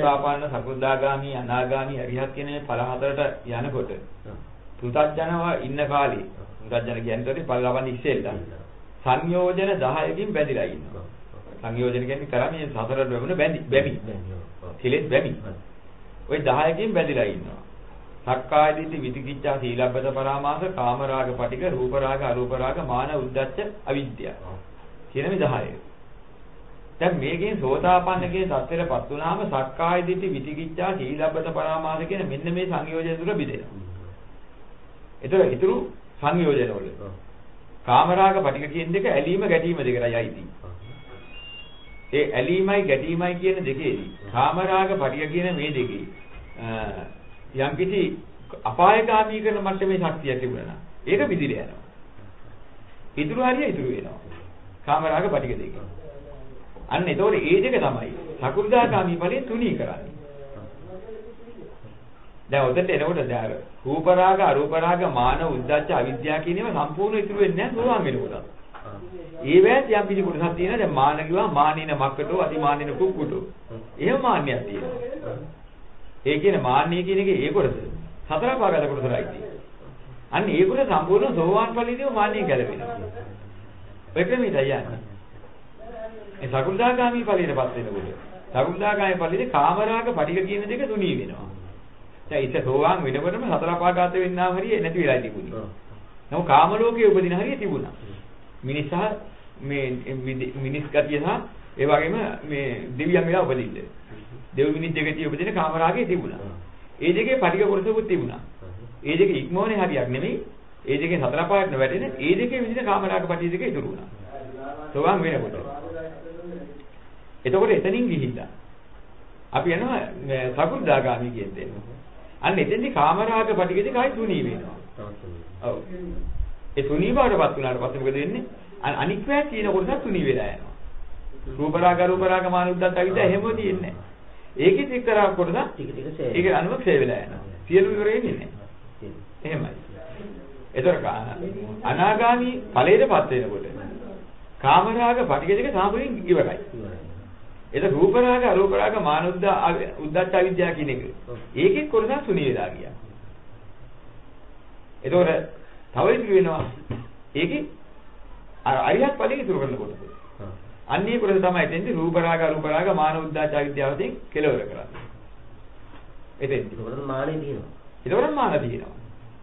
සෝතාපන්න සකෘදාගාමි අනාගාමි අරිහත් කියන මේ ඵල හතරට යනකොට පෘථග්ජනව ඉන්න කාලේ පෘථග්ජන කියන්නේ ඵල ලබන්නේ ඉස්සෙල්ලා සංයෝජන 10කින් බැඳිලා ඉන්නවා. සංයෝජන කියන්නේ කරන්නේ සතරට වෙමුණ බැඳි බැමි. කෙලෙස් බැමි. ওই 10කින් බැඳිලා ඉන්නවා. සක්කාය දිට්ඨි විචිකිච්ඡා සීලබ්බත පරාමාස කාමරාග පටික රූපරාග අරූපරාග මාන උද්දච්ච අවිද්‍යාව. කියන මේ 10. දැන් මේකෙන් සෝතාපන්නකේ සත්‍යයටපත් වුණාම සක්කාය දිට්ඨි විචිකිච්ඡා සීලබ්බත පරාමාස කියන මෙන්න මේ සංයෝජන තුන බෙදෙනවා. ඒතර ඊතුරු සංයෝජන වල කාමරාග පටික කියන දෙක ඇලීම ගැටීම දෙකටයි අයිති. ඒ ඇලීමයි ගැටීමයි කියන දෙකේදී කාමරාග පටික කියන මේ දෙකේ යම් කිසි අපායগামী කරන මට්ටමේ ශක්තිය තිබුණා ඒක විදිහට යනවා. ඉතුරු හරිය ඉතුරු වෙනවා. කාමරාග පටික දෙක. අන්න ඒතකොට ඒ දෙක තමයි සකු르දාගාමි ඵලයේ තුනී කරන්නේ. දැන් උදේට එනකොට දැන් රූප රාග අරූප රාග මාන උද්දච්ච අවිද්‍යාව කියන ඒවා සම්පූර්ණ ඉතුරු වෙන්නේ නැහැ සෝවාන් වෙනකොට. ඒ වෑත් යම් කිසි කොටසක් තියෙනවා දැන් මාන කිව්වා මානින මක්කටෝ අතිමානින කුක්කුටෝ. එහෙම මාන්නයක් තියෙනවා. ඒ කියන්නේ මාන්නය කියන එකේ ඒ කොටස සතර පාගල කොටසයි තියෙන්නේ. අන්න ඒ කොටස සම්පූර්ණ සෝවාන් ඵලයේදී මාන්නය ගැලවෙනවා. ඔය ක්‍රමයට යන්නේ. ඒ සකුල්දාගාමි ඵලයටපත් වෙනකොට සකුල්දාගාමි ඵලයේදී කාමරාග පටික කියන දෙක තුනී වෙනවා. දැන් ඉත සෝවාන් වෙනකොටම සතර පාගත වෙන්නා හරිය නැති වෙලා තිබුණේ. නමුත් කාම ලෝකයේ උපදින හරිය තිබුණා. මිනිස් සහ මේ මිනිස් ගතිය සහ ඒ වගේම මේ දෙවියන් වෙලා උපදින්න. දෙව් මිනිස් දෙකේ උපදින කාමරාගේ තිබුණා. ඒ දෙකේ පටික කොටසකුත් තිබුණා. ඒ දෙක ඉක්මෝනේ හරියක් නෙමෙයි. ඒ දෙකේ සතර පාට වැටෙන ඒ දෙකේ විදිහට කාමරාග පටිය දෙක ඉතුරු වුණා. සෝවාන් වෙනකොට. එතකොට එතනින් ගිහිල්ලා අපි යනවා සකු르දාගාමි කියන දෙන්න. අන්න එතෙන්දී කාමරාග පටික දෙක ආයි තුනී වෙනවා. ඔව්. ඒ තුනී බවටපත් වුණාට පස්සේ මොකද වෙන්නේ? අනික් පැය තියෙන කොටස තුනී වෙලා යනවා. රූප රාග රූප රාග මාන උද්දත් අවිද්‍යාව එහෙම තියෙන්නේ නැහැ. ඒකෙත් එක්තරා කොටස ටික ටික සේ. ඒක අනුව ක්ෂය වෙලා යනවා. සියලු ඉවර වෙන්නේ නැහැ. එහෙමයි. ඒතර අනාගාමි ඵලයටපත් වෙනකොට කාමරාග පටික දෙක සාමුලින් ඉවරයි. ඒක රූප රාග අරූප රාග මානුද්ද උද්දච්ච අවිද්‍යාව කියන එක. ඒකෙත් කොටසක් සුනී වෙලා ගියා. ඒතකොට තව ඉතුරු වෙනවා. ඒකේ අර අරියත් ඵලයේ ඉතුරු කරන කොටස. අන්නේ කොටස තමයි එතෙන්දී රූප රාග අරූප රාග මාන උද්දච්ච අවිද්‍යාවකින් කෙලවර කරන්නේ. එතෙන්දී. ඒකට මානෙ තියෙනවා. ඒතකොට මාන තියෙනවා.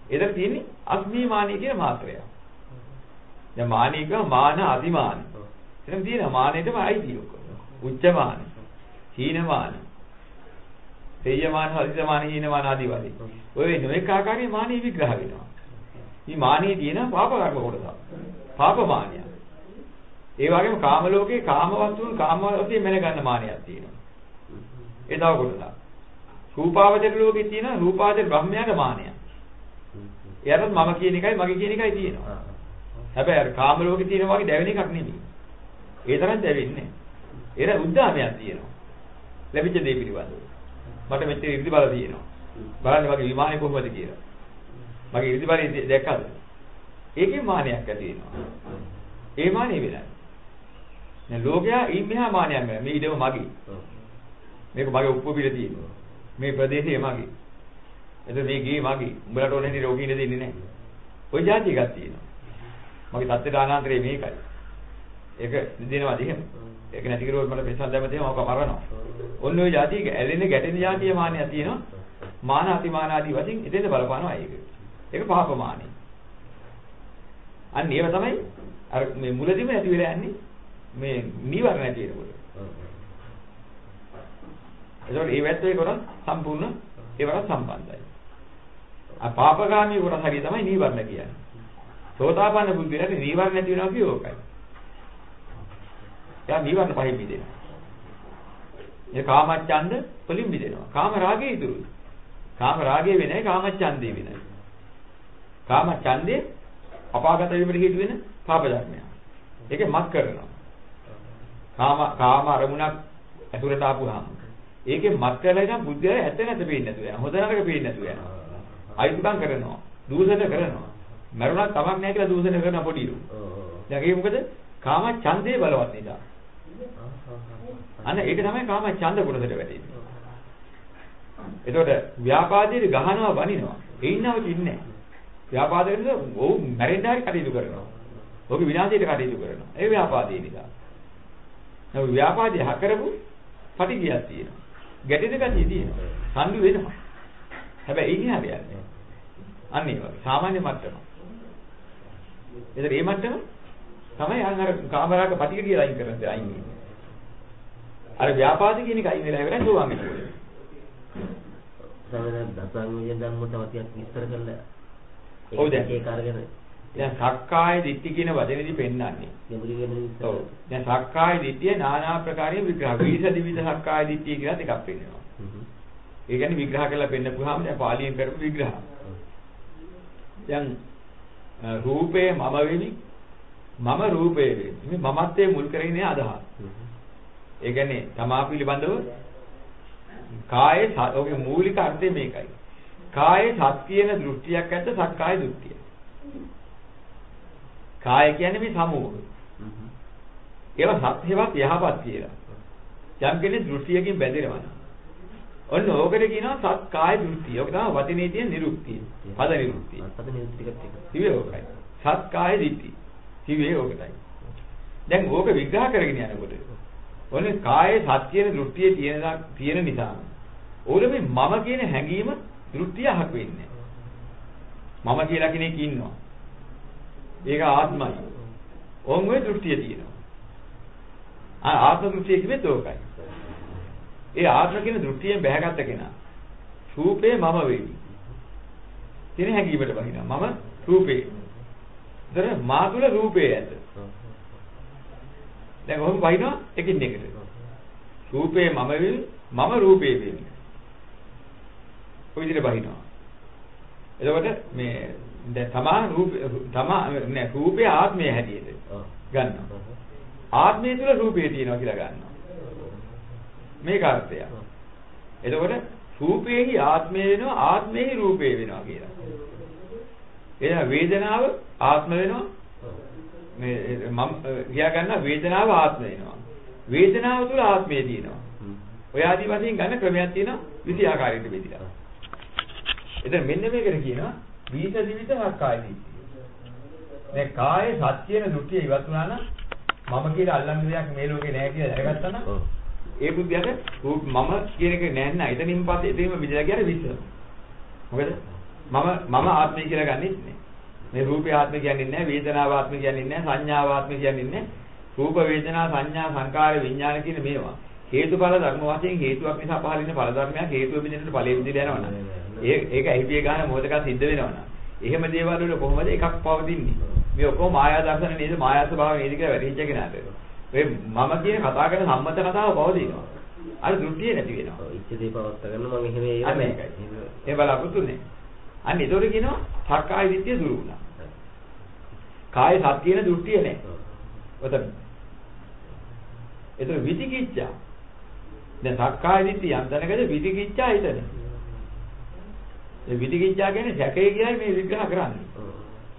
එතන තියෙන්නේ අස්මිමානිය කියන මාත්‍රය. දැන් මානික මාන අතිමාන. එතන තියෙන මානෙටම අයිති ඔක්කොම. උච්චමාන, හීනමාන, තේයමාන, හරිතමාන, හීනමාන ආදී වශයෙන්. ඔය නොඑක ආකාරයේ මානෙ විග්‍රහ වෙනවා. මේ මානෙ තියෙන පාප කර්ම කොටස. පාප මානිය. ඒ වගේම කාම ලෝකේ කාම වස්තුන් කාම වස්තුන් මෙල ගන්න මානියක් තියෙනවා. ඒ තව කොටසක්. රූපාවචර ලෝකේ තියෙන රූපාවචර බ්‍රහ්මයාගේ මානිය. එයාට මම කියන එකයි මගේ කියන එකයි තියෙනවා. හැබැයි අර කාම ලෝකේ තියෙන වගේ දැවෙන එකක් නෙමෙයි. ඒ තරම් දැවෙන්නේ නැහැ. එර උද්දාමයක් තියෙනවා. ලැබිච්ච දේ පිළිබඳව. මට මෙච්චර ඉරිදි බල තියෙනවා. බලන්න මගේ විමානේ කොහොමද කියලා. මගේ ඉරිදි බලය දැක්කද? ඒකේ මානයක් ඇති වෙනවා. ඒ මානෙ වෙලයි. දැන් ලෝකයා ඊ මෙහා මානයක් මේ ඉඩම මගේ. මේක මගේ උප්පිර තියෙනවා. මේ ප්‍රදේශය මගේ. එතකොට මේ ගේ මගේ. උඹලට ඕන හැටි රෝගී ඉඳ දෙන්නේ නැහැ. ওই જાති එකක් තියෙනවා. මගේ தත්තේ ආනන්තරේ මේකයි. ඒක දෙනවාද එහෙම? ඒක නැති කරුවොත් මට පෙසල් දැම්ම තියෙනවා ඔක මරනවා. ඔන්න ඔය જાති එක ඇලෙන ගැටෙන જાතිය මානයක් තියෙනවා. මාන අතිමාන ආදී වශයෙන් එතෙන්ද බලපානවා ඒක. ඒක පහප මානෙ. අන්න ඒව තමයි අර මේ මුලදිම ඇති වෙලා යන්නේ මේ නීවරණ ඇති වෙනකොට. ඒකෝට ඒ වැත්තේ කොටස් සම්පූර්ණ ඒවට සම්බන්ධයි. ආ පාපගාමී කොටස් හරිය තමයි නීවරණ කියන්නේ. සෝතාපන්න බුද්ධියට නීවරණ නැති වෙනවා කිය ඕකයි. එයා නීවරණ පහෙන් මිදෙනවා. ඒ කාමච්ඡන්ද වලින් මිදෙනවා. කාම රාගය ඉදුරුයි. කාම රාගය වෙනයි කාමච්ඡන්දේ වෙනයි. කාමච්ඡන්දේ අපාගත වීමට හේතු වෙන පාප ධර්මයක්. ඒකේ මත් කරනවා. කාම කාම අරමුණක් ඇතුළට ආපුවාම ඒකේ මත් කරලා ඉතින් බුද්ධය ඇත්ත නැත පේන්නේ නැතුව යනවා. හොඳ නරක පේන්නේ නැතුව යනවා. අයිතිකම් කරනවා. දූෂණ කරනවා. මරුණක් තමක් නැහැ කියලා දූෂණ කරන පොඩි උ. දැන් ඒක මොකද? කාම ඡන්දේ බලවත් නිසා. අන්න ඒක තමයි කාම ඡන්ද කොටසට වැටෙන්නේ. එතකොට ව්‍යාපාදයේ ගහනවා බනිනවා. එයින්නව තින්නේ ව්‍යාපාදයෙන් ඔව් මැරෙන්න හරි කටයුතු කරනවා. ඔහු විනාශයට කටයුතු කරනවා. ඒ ව්‍යාපාදේ නිසා. නමුත් ව්‍යාපාදේ හකරපු පටිගියක් තියෙනවා. ගැටෙන ගතිය තියෙනවා. සම්දු වෙනවා. හැබැයි ඉන්නේ හරියන්නේ. අන්න ඒ වගේ සාමාන්‍ය මට්ටම. එතන මේ මට්ටම තමයි අර අර කාමරාග පටිග කියලා අයින් කරන්නේ අයින් වෙන්නේ. අර ව්‍යාපාද කියන එක අයින් වෙලා ඉවරයි සෝවාන් වෙනවා. සමහර දසංගය ධර්ම තව ටිකක් විස්තර කරලා ඔව් දැන් ඒක අරගෙන දැන් සක්කාය දිට්ඨි කියන වචනේදී පෙන්වන්නේ. ඔව්. දැන් සක්කාය දිට්ඨිය নানা ආකාරයේ විග්‍රහ. විවිධ විවිධ සක්කාය දිට්ඨිය කියලා දෙකක් පෙන්වනවා. හ්ම්. ඒ කියන්නේ විග්‍රහ කරලා පෙන්නපුවාම දැන් පාලියෙන් කරපු විග්‍රහ. දැන් රූපේ මම වෙමි. මම රූපේ වෙමි. මේ මමත්වයේ මුල් කරගෙන අදහස්. ඒ කියන්නේ තමා පිළිබඳව කායේ ඔගේ මූලික අර්ථය මේකයි. කායේ සත් කියන දෘෂ්ටියක් ඇත්ත සක්කාය දෘෂ්ටිය. කාය කියන්නේ මේ සමූහ. ඒවා සත්‍යවත් යහපත් කියලා. යම් කෙනෙක් දෘෂ්ටියකින් බැඳෙනවා. ඔන්න ඕකට කියනවා සත් කාය දෘෂ්ටිය. ඔක තමයි වචනේ තියෙන නිරුක්තිය. පද නිරුක්තිය. පද නිරුක්තිය ටිකක් තියෙනවා. ඉවේ ඕකයි. සත් කාය දිට්ඨි. ඉවේ ඕකටයි. දැන් ඕක විග්‍රහ කරගෙන යනකොට ඔන්නේ කායේ සත් කියන දෘෂ්ටියේ තියෙන තියෙන නිසා ඕල මේ මම කියන හැඟීම දෘෂ්ටිය අහක් වෙන්නේ. මම කියලා කෙනෙක් ඉන්නවා. ඒක ආත්මයි. ඕන් ඔය දෘෂ්ටිය තියෙනවා. ආ ආත්ම දෘෂ්ටිය කිව්වෙත් ඕකයි. ඒ ආත්ම කියන දෘෂ්ටියෙන් බැහැගත්ත කෙනා රූපේ මම වෙයි. කියන හැඟීමට බහිනවා. මම රූපේ. දර මා තුල රූපේ ඇත. දැන් ඔහොම බහිනවා එකින් එකට. රූපේ මම වෙයි මම රූපේ වෙයි. ඔය විදිහට බහිනවා. එතකොට මේ දැන් තමා රූප තමා නෑ රූපේ ආත්මය හැටියට ගන්නවා. ආත්මය තුළ රූපේ තියෙනවා කියලා ගන්නවා. මේක අර්ථය. එතකොට රූපේහි ආත්මය වෙනවා ආත්මේහි රූපේ වෙනවා කියලා. එහෙනම් වේදනාව ආත්ම වෙනවා. මේ මම කියා ගන්න වේදනාව ආත්ම වෙනවා. වේදනාව තුළ ආත්මය තියෙනවා. ඔය ආදි වශයෙන් ගන්න ක්‍රමයක් තියෙනවා 20 ආකාරයකට බෙදලා. එතන මෙන්න මේකට කියනවා විස දිවිත හක්කාය දිට්ඨිය. දැන් කායේ සත්‍යන දෘෂ්ටිය ඉවත් වුණා නම් මම කියලා අල්ලන්න දෙයක් මේ ලෝකේ නැහැ කියලා දැනගත්තා නම් ඒ බුද්ධියට මම කියන එක නැහැ නෑ. එතනින් පස්සේ එතෙම විදලා ගියාර විස. මොකද මම මම ආත්මය කියලා ගන්නෙත් නෑ. මේ රූපේ ආත්මය කියන්නේ නැහැ, වේදනාව ආත්මය කියන්නේ නැහැ, සංඥාව ආත්මය කියන්නේ නැහැ. රූප වේදනා සංඥා සංකාර විඥාන කියන මේවා හේතුඵල ධර්ම වශයෙන් හේතුවක් නිසා පහළ වෙන ඵල ධර්මයක් හේතුව බින්දෙන්නට ඵලෙ විදිහට යනවනේ. ඒ ඒක ඇහිපිය ගන්න මොහොතක සිද්ධ වෙනවනම්. එහෙම දේවල් වල කොහොමද එකක් පවතින්නේ? මේ ඔක්කොම මායා දර්ශන නේද මායා ස්වභාවය නේද කියලා වැටහිච්ච කෙනාට. මේ මම කියන කතා කරන සම්මත කතාව පවතිනවා. අර දෘෂ්ටිය නැති වෙනවා. ඉච්ඡ දේ පවත් ගන්න මම එහෙම. ඒ බලාපොරොත්තු නේ. අන්න ඒතකොට කියනවා සක්කාය දිට්ඨිය දුරු වුණා. කාය සත්‍යන දෘෂ්ටිය නැහැ. ඔතන. ඒතර විචිකිච්ඡා. දැන් සක්කාය දිට්ඨිය යම් තැනකද විචිකිච්ඡා හිතන. ඒ විචිකිච්ඡා කියන්නේ සැකේ කියයි මේ විග්‍රහ කරන්නේ.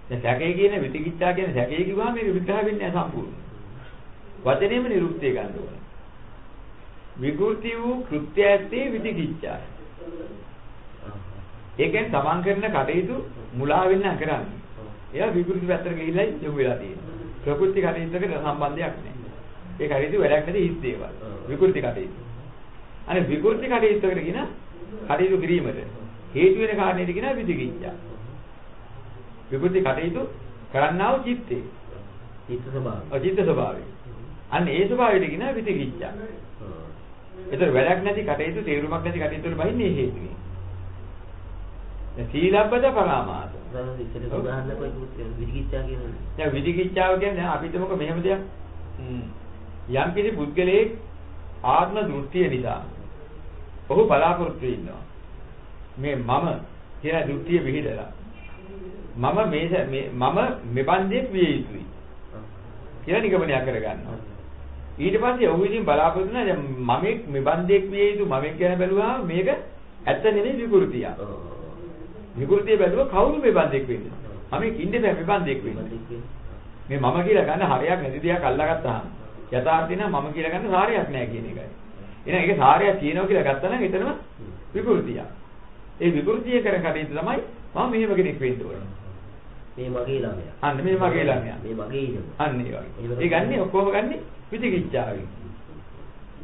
දැන් සැකේ කියන විචිකිච්ඡා කියන සැකේ කිව්වම මේක විග්‍රහ වෙන්නේ නැහැ සම්පූර්ණ. වචනේම නිරුක්තිය ගන්න ඕනේ. විකෘති වූ කෘත්‍ය ඇත්තේ විචිකිච්ඡායි. ඒකෙන් තමන් කරන කටයුතු මුලා වෙන්න කරන්නේ. ඒවා විකෘති පැත්තට ගිහිල්ලා යොමු වෙලා තියෙනවා. ප්‍රකෘති කටයුත්තකට සම්බන්ධයක් නැහැ. ඒ කටයුතු වැඩක් නැති හිස් දේවල්. විකෘති කටයුතු. අනේ විකෘති කටයුත්තකට කියන කටයුතු කිරීමට හේතු වෙන කාරණේට කියන විදිකිච්ඡා. විකෘති කටයුතු කරන්නා වූ චිත්තේ. චිත්ත ස්වභාවය. අචිත්ත ස්වභාවය. අන්න ඒ ස්වභාවයට කියන විදිකිච්ඡා. ඒතර වැඩක් නැති කටයුතු තේරුමක් නැති කටයුතු වල බහින්නේ හේතුනේ. සීලබ්බත පරාමාස. දැන් ඉතින් උදාහරණයක් වගේ විචිකිච්ඡා කියන්නේ. දැන් විචිකිච්ඡාව කියන්නේ අපි හිතමුකෝ මෙහෙම දෙයක්. යම් කිසි පුද්ගලයෙක් ආත්ම දෘෂ්ටිය නිසා ඔහු බලාපොරොත්තු ඉන්නවා. මේ මම කියන දෘෂ්ටිය විහිදලා මම මේ මම මෙබන්දෙක් විය යුතුයි කියලා නිගමනය කරගන්නවා. ඊට පස්සේ ඔහු ඉතින් බලාපොරොත්තු වෙනවා දැන් මම මෙබන්දෙක් විය යුතු මම කියන බැලුවාම මේක ඇත්ත නෙමෙයි විකෘතියක්. විකෘතිය බැලුව කවුරු මෙබන්දෙක් වෙන්නේ? මම ඉන්නේ බෑ මෙබන්දෙක් වෙන්නේ. මේ මම කියලා ගන්න හරයක් නැති දෙයක් අල්ලාගත්තාම යථාර්ථය නම් මම කියලා ගන්න සාරයක් නෑ කියන එකයි. එහෙනම් ඒක සාරයක් තියෙනවා කියලා ගත්තා නම් එතනම විකෘතියක්. ඒ විකෘතිය කර කටයුතු තමයි මම මෙහෙම කෙනෙක් වෙන්න ඕනේ. මේ මගේ ළමයා. අන්න මේ මගේ ළමයා. මේ මගේ ඉඩම. අන්න ඒ වගේ. ඒ ගන්නේ ඔක්කොම ගන්නේ විචිකිච්ඡාවෙන්.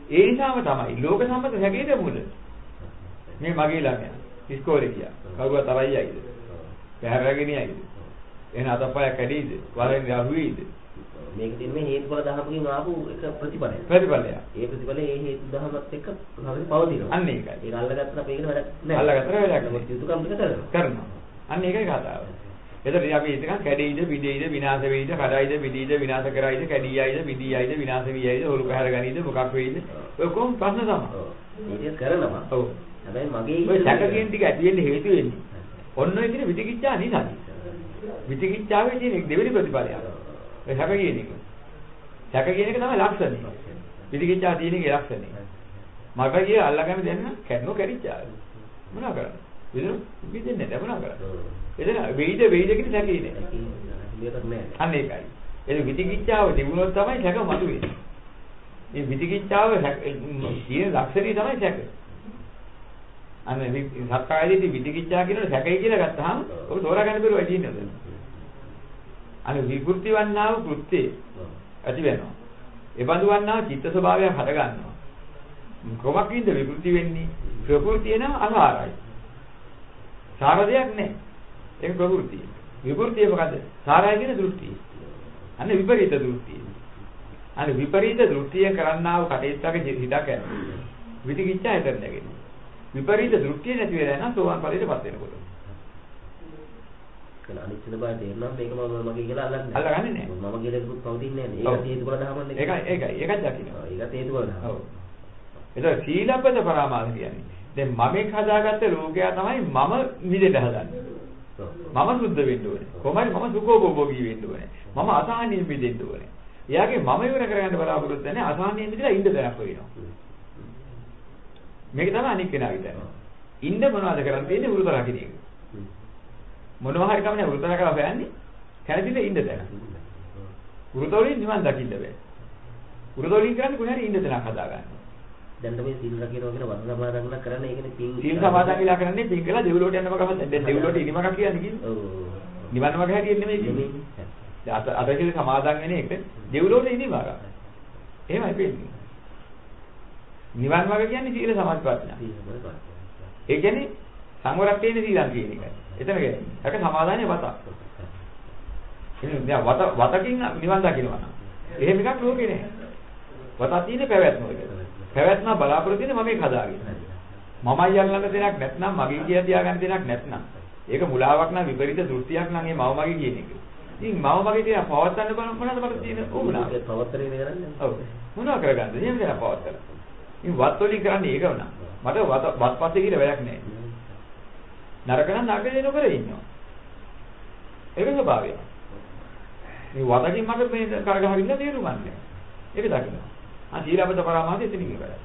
ඒ නිසාම තමයි ලෝක සම්මත හැකේට මුල. මේ මගේ ළමයා ඉස්කෝලේ ගියා. කවුරුවත් තරයි යයිද? පැහැරගෙන යයිද? එහෙනම් අතපය කැඩීද? වරෙන් යහුවේද? මේක මේ හේතුඵල දහමකින් ආපු එක ප්‍රතිඵලයක්. ප්‍රතිඵලය. ඒ ප්‍රතිඵලය ඒ හේතු දහමත් එක්ක හරියට පවතිනවා. අන්න ඒකයි. ඒක අල්ලගත්තා නම් ඒකට වැඩක් නැහැ. අල්ලගත්තට වැඩක් නැහැ. යුතුයකම් ටික කරනවා. කරනවා. අන්න ඒකයි කතාව. එතකොට අපි හිතකන් කැඩෙයිද, බිඩෙයිද, විනාශ වෙයිද, කඩයිද, බිඩීද, විනාශ කරයිද, කැඩියයිද, බිඩීයයිද, විනාශ වීයයිද, හොරු පැහැර ගනීද, මොකක් වෙයිද? ඔය කොහොම ප්‍රශ්න තමයි. මේක කරනවා. ඔව්. හැබැයි මගේ ඔය සැකකෙන් ටික ඇති වෙන්න හේතු වෙන්නේ. ඔන්න ඔය කියන විචිකිච්ඡා නිසායි. විචිකිච්ඡාවේ තියෙන දෙවෙනි ප්‍රතිඵලය. ඔය සැක කියන එක. සැක කියන එක තමයි ලක්ෂණය. විචිකිච්ඡා තියෙන එකේ ලක්ෂණය. මට කිය අල්ලගෙන දෙන්න කැඩනෝ කැඩිච්චා. මොනවා කරන්නේ? විදුණු විදින්නේ නැහැ මොනවා කරන්නේ? එතන වෙයිද වෙයිද කියන සැකේ නෑ. අන්න ඒකයි. ඒ විචිකිච්ඡාව තිබුණොත් තමයි සැක මතුවෙන්නේ. මේ විචිකිච්ඡාව කියන ලක්ෂණය තමයි සැක. අන්න සත්කායදී විචිකිච්ඡා කියන සැකයි කියලා ගත්තාම ඔබ තෝරාගන්න බැරුව ඇදින්නේ. අන්න විකෘති වන්නා වූ කෘත්‍ය ඇති වෙනවා. ඒ බඳු වන්නා චිත්ත ස්වභාවයක් හට ගන්නවා. කොමකින්ද විකෘති වෙන්නේ? ප්‍රകൃතිය නම් අසාරයි. සාර දෙයක් නැහැ. ඒක ප්‍රകൃතිය. විකෘතිය මොකද? සාරයි කියන දෘෂ්ටිය. අන්න විපරීත දෘෂ්ටිය. අන්න විපරීත දෘෂ්ටිය කරන්නා වූ කටයුත්තක හිතක් යනවා. විචිකිච්ඡා හිතෙන් නැගෙනවා. විපරීත දෘෂ්ටිය නැති වෙලා නම් සෝවාන් ඵලයටපත් වෙනකොට. කල අනිත්‍ය බව තේරෙනවා මේක මම මගේ කියලා අල්ලන්නේ අල්ලගන්නේ නැහැ. මම කියලා එකකුත් පවතින්නේ නැහැ. ඒක හේතුඵල දහමන්නේ. ඒකයි ඒකයි ඒකත් දකින්න. ඒකත් හේතුඵල දහම. ඔව්. ඒක සීලබ්බත පරාමාස කියන්නේ. දැන් මමෙක් හදාගත්ත ලෝකයා තමයි මම නිදෙන්න හදන්නේ. මම සුද්ධ වෙන්න ඕනේ. කොහොමද මම සුඛෝපභෝගී වෙන්න ඕනේ. මම අසහනියෙන් මිදෙන්න ඕනේ. එයාගේ මම ඉවර කරගන්න බලාපොරොත්තු වෙන්නේ අසහනියෙන් මිදලා ඉන්න තැනක් වෙනවා. මේක තමයි අනික් කෙනාගේ තැන. ඉන්න මොනවද කරන් තියෙන්නේ වෘත රකින්න එක. මොනවා හරි කමනේ වෘත රකලා හොයන්නේ කැළදිලා ඉන්න තැන. වෘතවලින් නිවන් දකින්න බෑ. වෘතවලින් කරන්නේ කොහේ හරි ඉන්න තැනක් හදාගන්න. දැන් තමයි සීල් රකින්නවා කියන වද සමාදන් කරන ඒකනේ පින්. සීල් සමාදන් කියලා කරන්නේ පින් කළා දෙව්ලොවට යන්න මගම දැන් දෙව්ලොවට ඉනිමකක් කියන්නේ කිව්වේ. ඔව්. නිවන් මග හැටියෙ නෙමෙයි කිව්වේ. දැන් අත අත කියලා සමාදන් වෙන එක දෙව්ලොවට ඉනිමකක්. එහෙමයි වෙන්නේ. නිවන් මග කියන්නේ සීල සමාධි ප්‍රඥා. ඒ කියන්නේ සංවරක් තියෙන සීලම් කියන එකයි. එතන කියන්නේ. ඒක සමාදානයේ වත. එහෙනම් දැන් වත වතකින් නිවන් දකින්නවා නම්. එහෙම එකක් ලෝකේ නැහැ. වතක් තියෙන්නේ පැවැත්ම එක. පැවැත්ම බලාපොරොත්තු වෙන්නේ මම ඒක හදාගෙන. මමයි යල්ලන්න දෙයක් නැත්නම් මගේ කිය තියාගන්න දෙයක් නැත්නම්. ඒක මුලාවක් නම් විපරීත දෘෂ්ටියක් නම් ඒ මව මගේ කියන එක. ඉතින් මව මගේ තියන පවත්තන්න බලන්න මොනවද මට තියෙන ඕනා. පවත්තරේ කරන්නේ. ඔව්. මොනවා කරගන්නද? එහෙම දෙයක් පවත්තලා. ඉතින් වත් වලින් කරන්නේ ඒක වුණා. මට වත් වත් පස්සේ කියලා වැඩක් නැහැ. නරක නම් නරක දේ නොකර ඉන්නවා. ඒක ස්වභාවය. මේ වතකින් මට මේ කරගහවින්න තේරුම් ගන්න. ඒක දකින්න. ආ සීලබ්බත පරාමාස එතනින් ඉවරයි.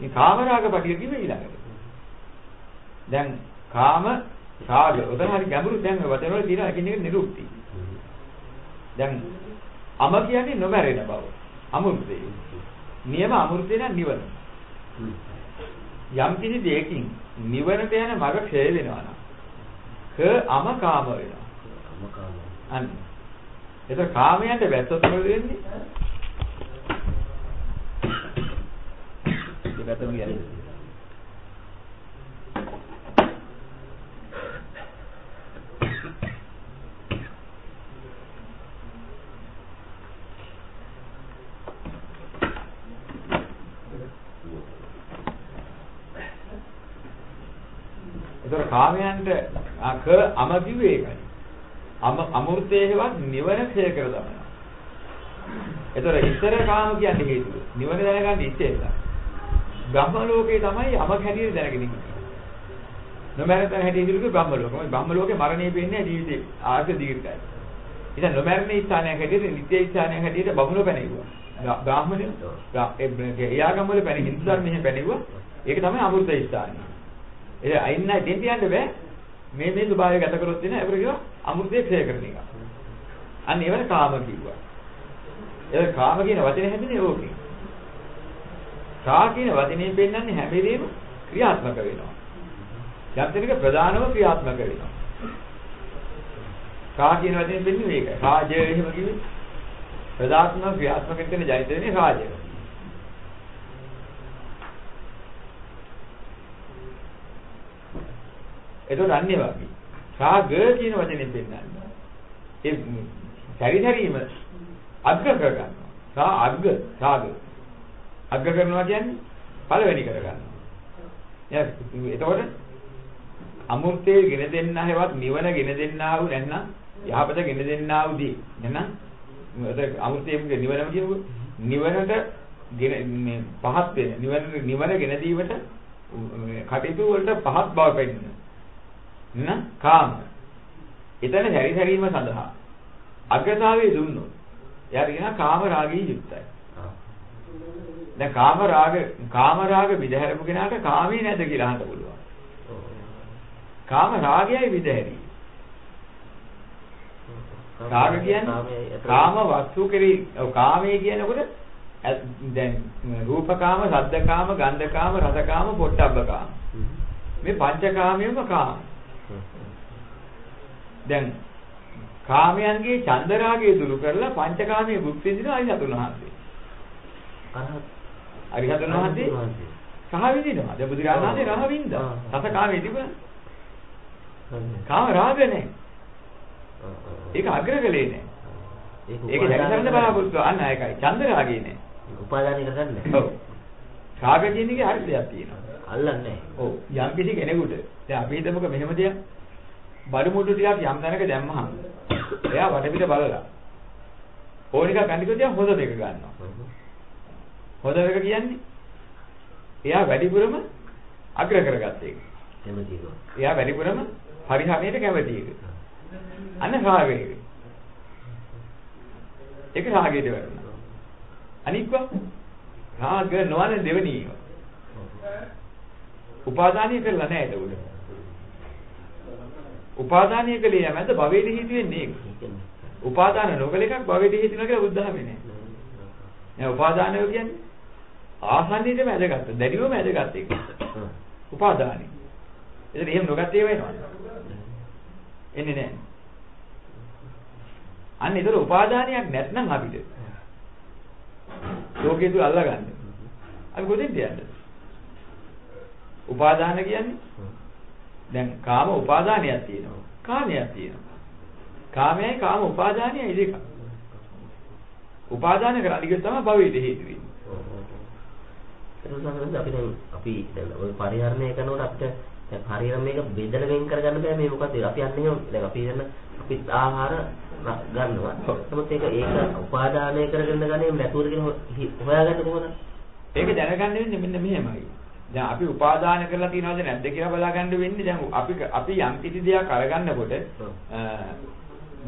මේ කාමරාග පිටිය කිව්වේ ඊළඟට. දැන් කාම රාග උතන හරි ගැඹුරු දැන් ඔය වචන වල තියෙන එකින් එක නිරුක්ති. දැන් අම කියන්නේ නොමැරෙන බව. අමෘතය. නියම අමෘතය නම් නිවන. යම් කිසි දෙයකින් නිවනට යන මඟ ක්ෂය වෙනවා නම් ක අම කාම වෙනවා. අම කාම. අන්න. ඒක කාමයන්ට වැස්සොත් මොකද වෙන්නේ? දෙකටම කියන්නේ. ඒතර කාමයන්ට අක අම කිව්වේ ඒකයි. අම අමෘතේවත් නිවන ක්ෂය කර දමනවා. ඒතර ඉතර කාම කියන්නේ හේතුව. නිවන දැනගන්න ඉච්ඡේත. බ්‍රහ්ම ලෝකේ තමයි අම හැටියට දැනගෙන ඉන්නේ. නොමරතන හැටියට කිව්වේ බ්‍රහ්ම ලෝකෙ. මොකද බ්‍රහ්ම ලෝකේ මරණය වෙන්නේ ජීවිතේ ආර්ථ දීර්ඝයි. ඉතින් නොමරණේ ස්ථානයක් හැටියට නිත්‍ය ස්ථානයක් හැටියට බමුණු පැනෙවුවා. බ්‍රාහ්මණය එයාගම් වල පැන හින්දු ධර්මයේ පැනෙවුවා. ඒක තමයි අමෘත ස්ථානය. ඒ අයින්න දෙන්න යන්න බෑ. මේ මේ ස්වභාවය ගත කරොත් වෙන ඒකට කියනවා අමෘතය ක්ෂය කරන එක. අන්න ඒවට කාම කිව්වා. ඒ කාම කියන වචනේ හැදෙන්නේ ඕකේ. කා කියන වචනේ පෙන්නන්නේ හැම වෙලේම ක්‍රියාත්මක වෙනවා. යම් තැනක ප්‍රධානම ක්‍රියාත්මක වෙනවා. කා කියන වචනේ දෙන්නේ මේකයි. රාජය එහෙම කිව්වේ ප්‍රධාත්ම ක්‍රියාත්මක වෙන ජනිත වෙන්නේ රාජය. එතකොට අන්නේ වගේ රාග කියන වචනේ දෙන්නන්නේ. ඒ පරිහරීම අග්ග කර ගන්නවා. සා අග්ග රාග. අග්ග කරනවා කියන්නේ පළවෙනි කර ගන්නවා. එතකොට අමෘතයේ ගෙන දෙන්නා හැවත් නිවන ගෙන දෙන්නා වූ නැත්නම් යහපත ගෙන දෙන්නා වූ දී නැත්නම් අද අමෘතයේ නිවනම කියමුකෝ නිවනට ගෙන මේ පහත් වෙන නිවන නිවන ගෙන දීමට කටයුතු වලට පහත් බව පෙන්නන නේද කාම එතන හැරිහැරීම සඳහා අග්‍රතාවයේ දුන්නොත් එයාට කියනවා කාම රාගී යුක්තයි දැන් කාම රාග කාම රාග විදහැරපු කෙනාට කාමේ නැද කියලා අහන්න පුළුවන් කාම රාගයයි විදහැරි රාග කියන්නේ කාම වස්තු කෙරෙහි කාමයේ කියනකොට දැන් රූපකාම, ශබ්දකාම, ගන්ධකාම, රසකාම, පොට්ටබ්බකාම. මේ පංචකාමයේම කාම. දැන් කාමයන්ගේ චන්දරාගය දුරු කරලා පංචකාමයේ භුක්ති විඳින අරිහතුන් වහන්සේ. අරිහතුන් වහන්සේ සහ විඳිනවා. දැන් බුදුරජාණන් වහන්සේ රහ විඳා. රස කාමයේ තිබුණා. කාම රාග නැහැ. ඒක අග්‍රගලේ නෑ. ඒක දැකසන්න බලාපොරොත්තු අන්න ඒකයි. චන්දරාගේ නෑ. උපාදානය කරගන්නේ. ඔව්. රාග කියන එකේ හරි දෙයක් තියෙනවා. අල්ලන්නේ. ඔව්. යම් කිසි කෙනෙකුට දැන් අපි හිතමුක මෙහෙම දෙයක් බඩු මුඩු ටිකක් යම් තැනක දැම්මහම එයා වටපිට බලලා ඕන එකක් ගන්න කිව්වොත් හොඳ දෙක ගන්නවා. හොඳ දෙක කියන්නේ එයා වැඩිපුරම අග්‍ර කරගත්ත එක. එයා වැඩිපුරම පරිහරණයට කැමති එක. අන්න රාගය. ඒක රාගයට වැටෙනවා. අනික්ව රාග නොවන දෙවෙනි එක. උපාදානිය කරලා නැහැ ඒක. උපාදානිය කලේ යමද භවයේ හේතු වෙන්නේ ඒක. උපාදාන නොකල එකක් භවයේ හේතු වෙනවා කියලා බුද්ධහමේ නෑ. නෑ උපාදානය කියන්නේ ආසන්නයේම ඇදගත්ත, දැඩිවම ඇදගත්ත එක. උපාදානයි. එතන එහෙම නොගත්තේ වෙනවා. එන්නේ නැහැ. අන්න ඒතර උපාදානයක් නැත්නම් අපිට ලෝකයේ තුල අල්ලගන්න. අපි කොහෙන්ද යන්නේ? උපාදාන කියන්නේ දැන් කාම උපාදානයක් තියෙනවා. කාමයක් තියෙනවා. කාමයයි කාම උපාදානයයි දෙක. උපාදාන කරලා තමයි භවයට හේතු වෙන්නේ. ඒක අපි දැන් අපි දැන් ඔය පරිහරණය කරනකොට අපිට දැන් හරියට මේක බෙදලා වෙන් කරගන්න බෑ මේ මොකද අපි යන්නේ දැන් අපි යන අපි ආහාර ගන්නවා නමුත් ඒක ඒක උපාදානය කරගෙන ගන්නේ නැතුවද කියන හොයාගන්න කොහොමද ඒක දැනගන්න වෙන්නේ මෙන්න මෙහෙමයි දැන් අපි උපාදාන කරලා තියනවද නැද්ද කියලා බලාගන්න වෙන්නේ. දැන් අපි අපි යම් කිසි දෙයක් අරගන්නකොට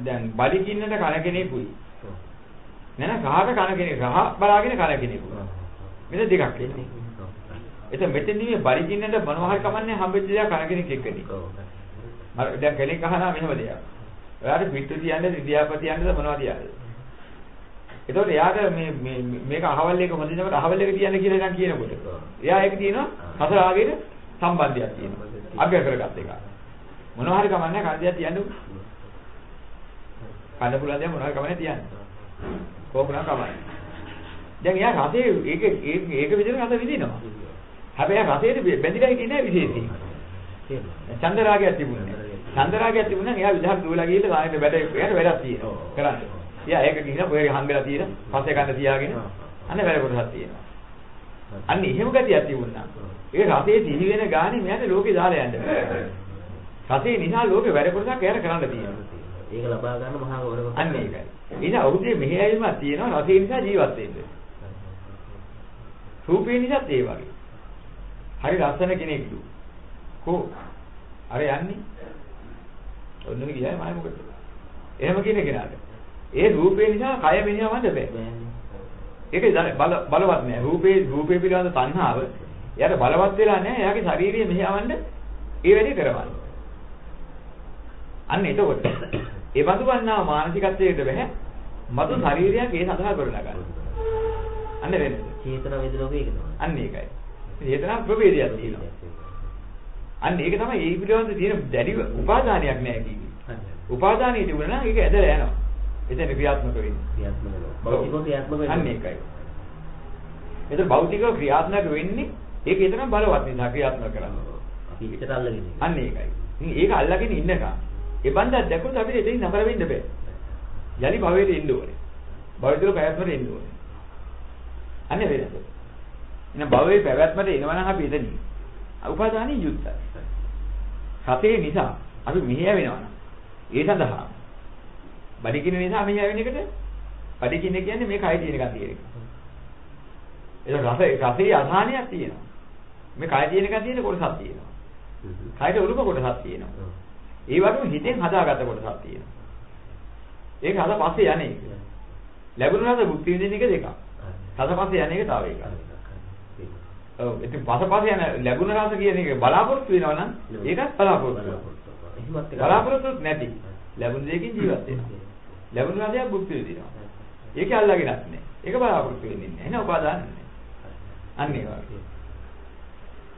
දැන් බලි කින්නට කන කෙනෙකුයි. නේද? කහට කන කෙනෙක් රහ බලාගෙන කන කෙනෙකුයි. මෙන්න දෙකක් ඉන්නේ එතන මෙතනදී මේ බරිකින්නට මොනවා හරි කමන්නේ හම්බෙච්ච දේ කන කෙනෙක් එක්කනේ. මම දැන් කෙනෙක් අහනවා මෙහෙම දෙයක්. ඔයාලට පිටු තියන්නේ ඉදියාපත තියන්නේද මොනවද තියන්නේ? එතකොට එයාට මේ මේ මේක අහවල් එක හොඳින් නමට අහවල් එක තියන්න කියලා නම් කියනකොට එයා ඒක තියෙනවා හතර ආගේට සම්බන්ධයක් තියෙනවා. අග්‍ර කරගත් එක. මොනවා හරි කමන්නේ කන්දියක් තියන්නේ. කන්න පුළුවන් දේ මොනවා හරි කමන්නේ තියන්නේ. කෝකුණා කමන්නේ. දැන් එයා රසයේ ඒක ඒක විදිහට රස විඳිනවා. හැබැයි රසයට බැඳිලා හිටියේ නෑ විශේෂයෙන්. චන්ද රාගයක් තිබුණේ. චන්ද රාගයක් තිබුණා නම් එයා විදහාට දුවලා ගිහලා සායනේ වැඩ එයාට වැඩක් තියෙනවා. කරන්නේ. එයා ඒක ගිහින් ඔය හංගලා තියෙන පස්සේ ගන්න තියාගෙන අන්න වැඩ කොටසක් තියෙනවා. අන්න එහෙම ගතියක් තිබුණා. ඒ රසයේ දිවි වෙන ගානේ මෙයාට ලෝකේ දාලා යන්න. රසයේ නිසා ලෝකේ වැඩ කොටසක් එයාට කරන්න තියෙනවා. ඒක ලබා ගන්න මහා ගෞරව. අන්න ඒකයි. ඉතින් ඔහුගේ මෙහෙයීමක් තියෙනවා රසයේ නිසා ජීවත් වෙන්න. රූපේ නිසාත් ඒ වගේ. හරි ලස්සන කෙනෙක්ලු. කෝ? අර යන්නේ. ඔන්නම ගියායි මම මොකද? එහෙම කියන කෙනාට. ඒ රූපේ නිසා කය මෙහෙවන්න බෑ. ඒක බල බලවත් නෑ. රූපේ රූපේ පිළිබඳ තණ්හාව එයාට බලවත් වෙලා නෑ. එයාගේ ශාරීරිය මෙහෙවන්න ඒ වැඩේ කරවන්න. අන්න එතකොට ඒ බඳු වන්නා මානසිකත්වයට බෑ. මතු ශරීරයක් ඒ සඳහා කරලා ගන්න. අන්න වෙන්නේ. චේතන වේදනාව ඒක තමයි. අන්න ඒකයි. චේතනා ප්‍රභේදයක් තියෙනවා. අන්න ඒක තමයි ඒ පිළිබඳ තියෙන දැඩි උපාදානයක් නෑ කියන්නේ. උපාදානිය තිබුණා නම් ඒක ඇදලා යනවා. එතන ක්‍රියාත්මක වෙන්නේ. ක්‍රියාත්මක ක්‍රියාත්මක. අන්න ඒකයි. එතන භෞතිකව ක්‍රියාත්මක වෙන්නේ ඒක එතරම් බලවත් නිසා ක්‍රියාත්මක කරනවා. අපි හිතට අල්ලගෙන ඉන්නේ. අන්න ඒකයි. ඉතින් ඒක අල්ලගෙන ඉන්නකම් ඒ බන්දක් දැක්කොත් අපිට එතනින් නතර වෙන්න බෑ. යලි භවයට එන්න ඕනේ. භවිතර පැවැත්මට එන්න ඕනේ. අනේ වෙනස. එහෙනම් භවයේ පැවැත්මට එනවා නම් අපි එතනින්. උපාදානිය යුක්තයි. සතේ නිසා අපි මෙහෙය වෙනවා ඒ සඳහා බඩගින්න නිසා මෙහෙය වෙන එකට බඩගින්න කියන්නේ මේ කය තියෙන ගතිය එක. ඒක රස රසයේ අසහනයක් තියෙනවා. මේ කය තියෙන ගතියේ කොටසක් තියෙනවා. කයට උරුම කොටසක් තියෙනවා. ඒ වගේම හිතෙන් හදාගත්ත කොටසක් තියෙනවා. ඒක හද පස්සේ යන්නේ. ලැබුණ රස භුක්ති විඳින එක දෙකක්. හද පස්සේ යන්නේ එක තව එකක්. ඔව් ඉතින් පසපස යන ලැබුණ රස කියන එක බලාපොරොත්තු වෙනවා නම් ඒකත් බලාපොරොත්තු බලාපොරොත්තු නැති ලැබුණ දෙයකින් ජීවත් වෙනවා ලැබුණ රසයක් භුක්ති විඳිනවා ඒක අල්ලගෙනත් නැහැ ඒක බලාපොරොත්තු වෙන්නේ නැහැ නේ උපාදාන නැහැ අන්න ඒ වගේ.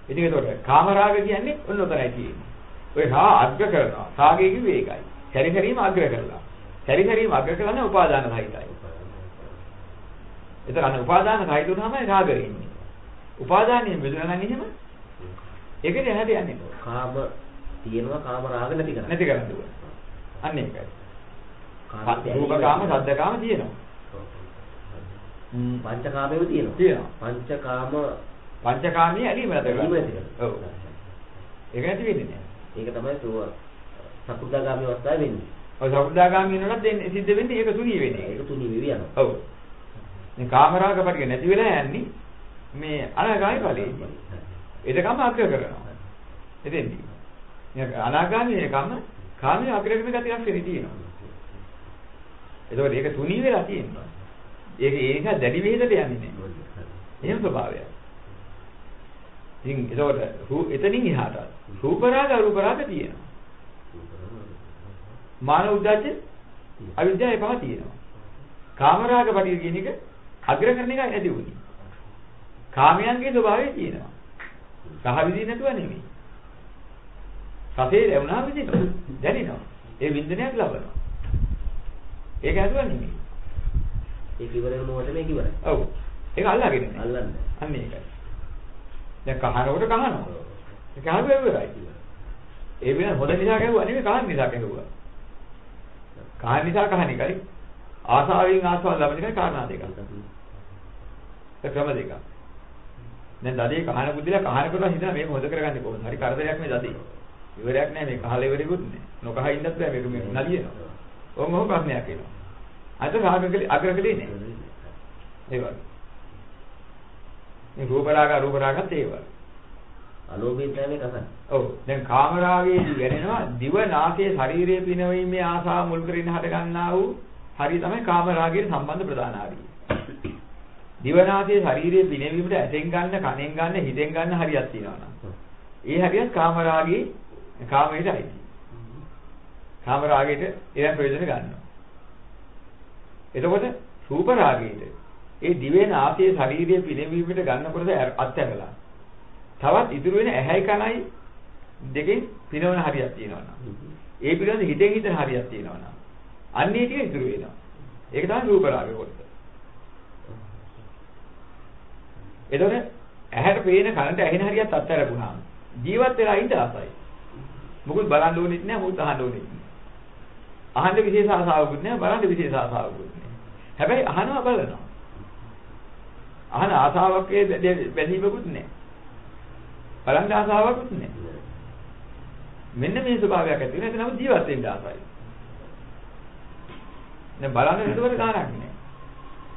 ඉතින් ඒතකොට කාමරාග කියන්නේ ඔන්න ඔතනයි තියෙන්නේ. ඔය රා අග්‍ර කරනවා. රාගයේ කිව්වේ ඒකයි. සැරිසැරීම අග්‍ර කරලා. සැරිසැරීම අග්‍ර කළානේ උපාදාන සහිතයි එතන අන්න උපාදාන සහිත වුණාමයි රාගය ඉන්නේ උපාදානිය බෙදුණා නම් එහෙම ඒකේ හැද යන්නේ කාම තියෙනවා කාම රාග නැති කරන්නේ. නැති කරන්න. අන්න ඒකයි. කාම රූප කාම, ශබ්ද කාම තියෙනවා. පංචකාමයේම තියෙනවා. තියෙනවා. පංචකාම පංචකාමී ඇලීම නැත ඇලීම නැති කරන්නේ. කරනවා. ඔව්. ඒක නැති වෙන්නේ නැහැ. ඒක තමයි සුව සකුදාගාමී අවස්ථාවේ වෙන්නේ. ඔය සෞදාගාමී වෙනකොට දෙන්නේ සිද්ධ වෙන්නේ ඒක තුනී වෙන්නේ. ඒක තුනී වෙවි යනවා. ඔව්. මේ කාමරාග පිටික නැති වෙලා යන්නේ මේ අනාගාමී ඵලයේ. එදකම අග්‍ර කරනවා. එතෙන්දී. මේ අනාගාමී එකම කාමයේ අග්‍රගම ගතියක් වෙරි තියෙනවා. එතකොට ඒක තුනී වෙලා තියෙනවා. ඒක ඒක දැඩි වෙහෙදට යන්නේ නැහැ. එහෙම ස්වභාවයක්. ඉතින් එතකොට එතනින් එහාට රූප රාග අරූප රාග තියෙනවා. මාන උද්දච්ච අවිද්‍යාව පහ තියෙනවා. කාම රාග පිටිය කියන එක අග්‍ර කරන එකයි නැති වුනේ. කාමයන්ගේ ස්වභාවය තියෙනවා. සහ විදිහ නැතුව නෙමෙයි. සතේ ලැබුණා විදිහ දැනෙනවා. ඒ වින්දනයක් ලබනවා. ඒක ඇතුව නෙමෙයි. ඒක ඉවරෙන මොහොතේ මේක ඉවරයි. ඔව්. ඒක අල්ලගෙන ඉන්නේ. අල්ලන්නේ. අන්න ඒකයි. දැන් කහනකොට කහනවා. ඒක කහුව ඉවරයි. ඒ වෙන හොඳ නිසා කහුවා නෙමෙයි කහන නිසා කහුවා. කහන නිසා කහන එකයි. ආසාවෙන් ආස්වාද ලබන එකයි කාරණා දෙකක්. ඒ ක්‍රම දෙකක්. දැන් දඩේ කහන බුද්ධිලා කහන කරලා හිතන මේක හොද කරගන්නේ කොහොමද? හරි කරදරයක් මේ දඩේ. ඉවරයක් නෑ මේ කහල ඉවරෙකුත් නෑ. නොකහ ඉන්නත් බෑ මේක මේ නලියනවා. ඕම ඕම ප්‍රශ්නයක් එනවා. අද රාගකලි අග්‍රකලි නෑ. ඒ වගේ. මේ රූප රාග රූප රාගත් ඒ වගේ. අලෝභයෙන් තමයි කසන්නේ. ඔව්. දැන් කාම රාගයේදී වෙනවා දිව නාසයේ ශරීරයේ පිනවීමේ ආසාව මුල් කරගෙන හට ගන්නා වූ හරිය තමයි කාම රාගයේ සම්බන්ධ ප්‍රධාන හරිය. දිවනාසයේ ශාරීරියේ පිනවීමට ඇසෙන් ගන්න, කනෙන් ගන්න, හිතෙන් ගන්න හරියක් තියෙනවා නම්. ඒ හරියත් කාමරාගේ කාමයට අයිති. කාමරාගයට එයන් ප්‍රයෝජන ගන්නවා. එතකොට රූප රාගයට ඒ දිවේ නාසයේ ශාරීරියේ පිනවීමට ගන්නකොට අත්හැරලා. තවත් ඉතුරු වෙන ඇහැයි කනයි දෙකෙන් පිනවන හරියක් තියෙනවා නම්. ඒ පිළිබඳ හිතෙන් හිතන හරියක් තියෙනවා නම්. අන්නේ ටික ඉතුරු වෙනවා. ඒක තමයි රූප රාගය කොටස. එතකොට ඇහැට පේන කනට ඇහෙන හරියත් අත්හැරපුණාම ජීවත් වෙලා ඉඳ ආසයි. මොකුත් බලන්න ඕනෙත් නෑ මොකුත් අහන්න ඕනෙත් නෑ. අහන්න විශේෂ ආසාවකුත් නෑ බලන්න විශේෂ ආසාවකුත් නෑ. හැබැයි අහනවා බලනවා. අහන ආසාවක් බැඳීමකුත් නෑ. බලන්න ආසාවකුත් නෑ. මෙන්න මේ ස්වභාවයක් ඇති වෙන එතනම ජීවත් වෙන්න ආසයි. දැන් බලන්න නේදවල ගානක් නෑ.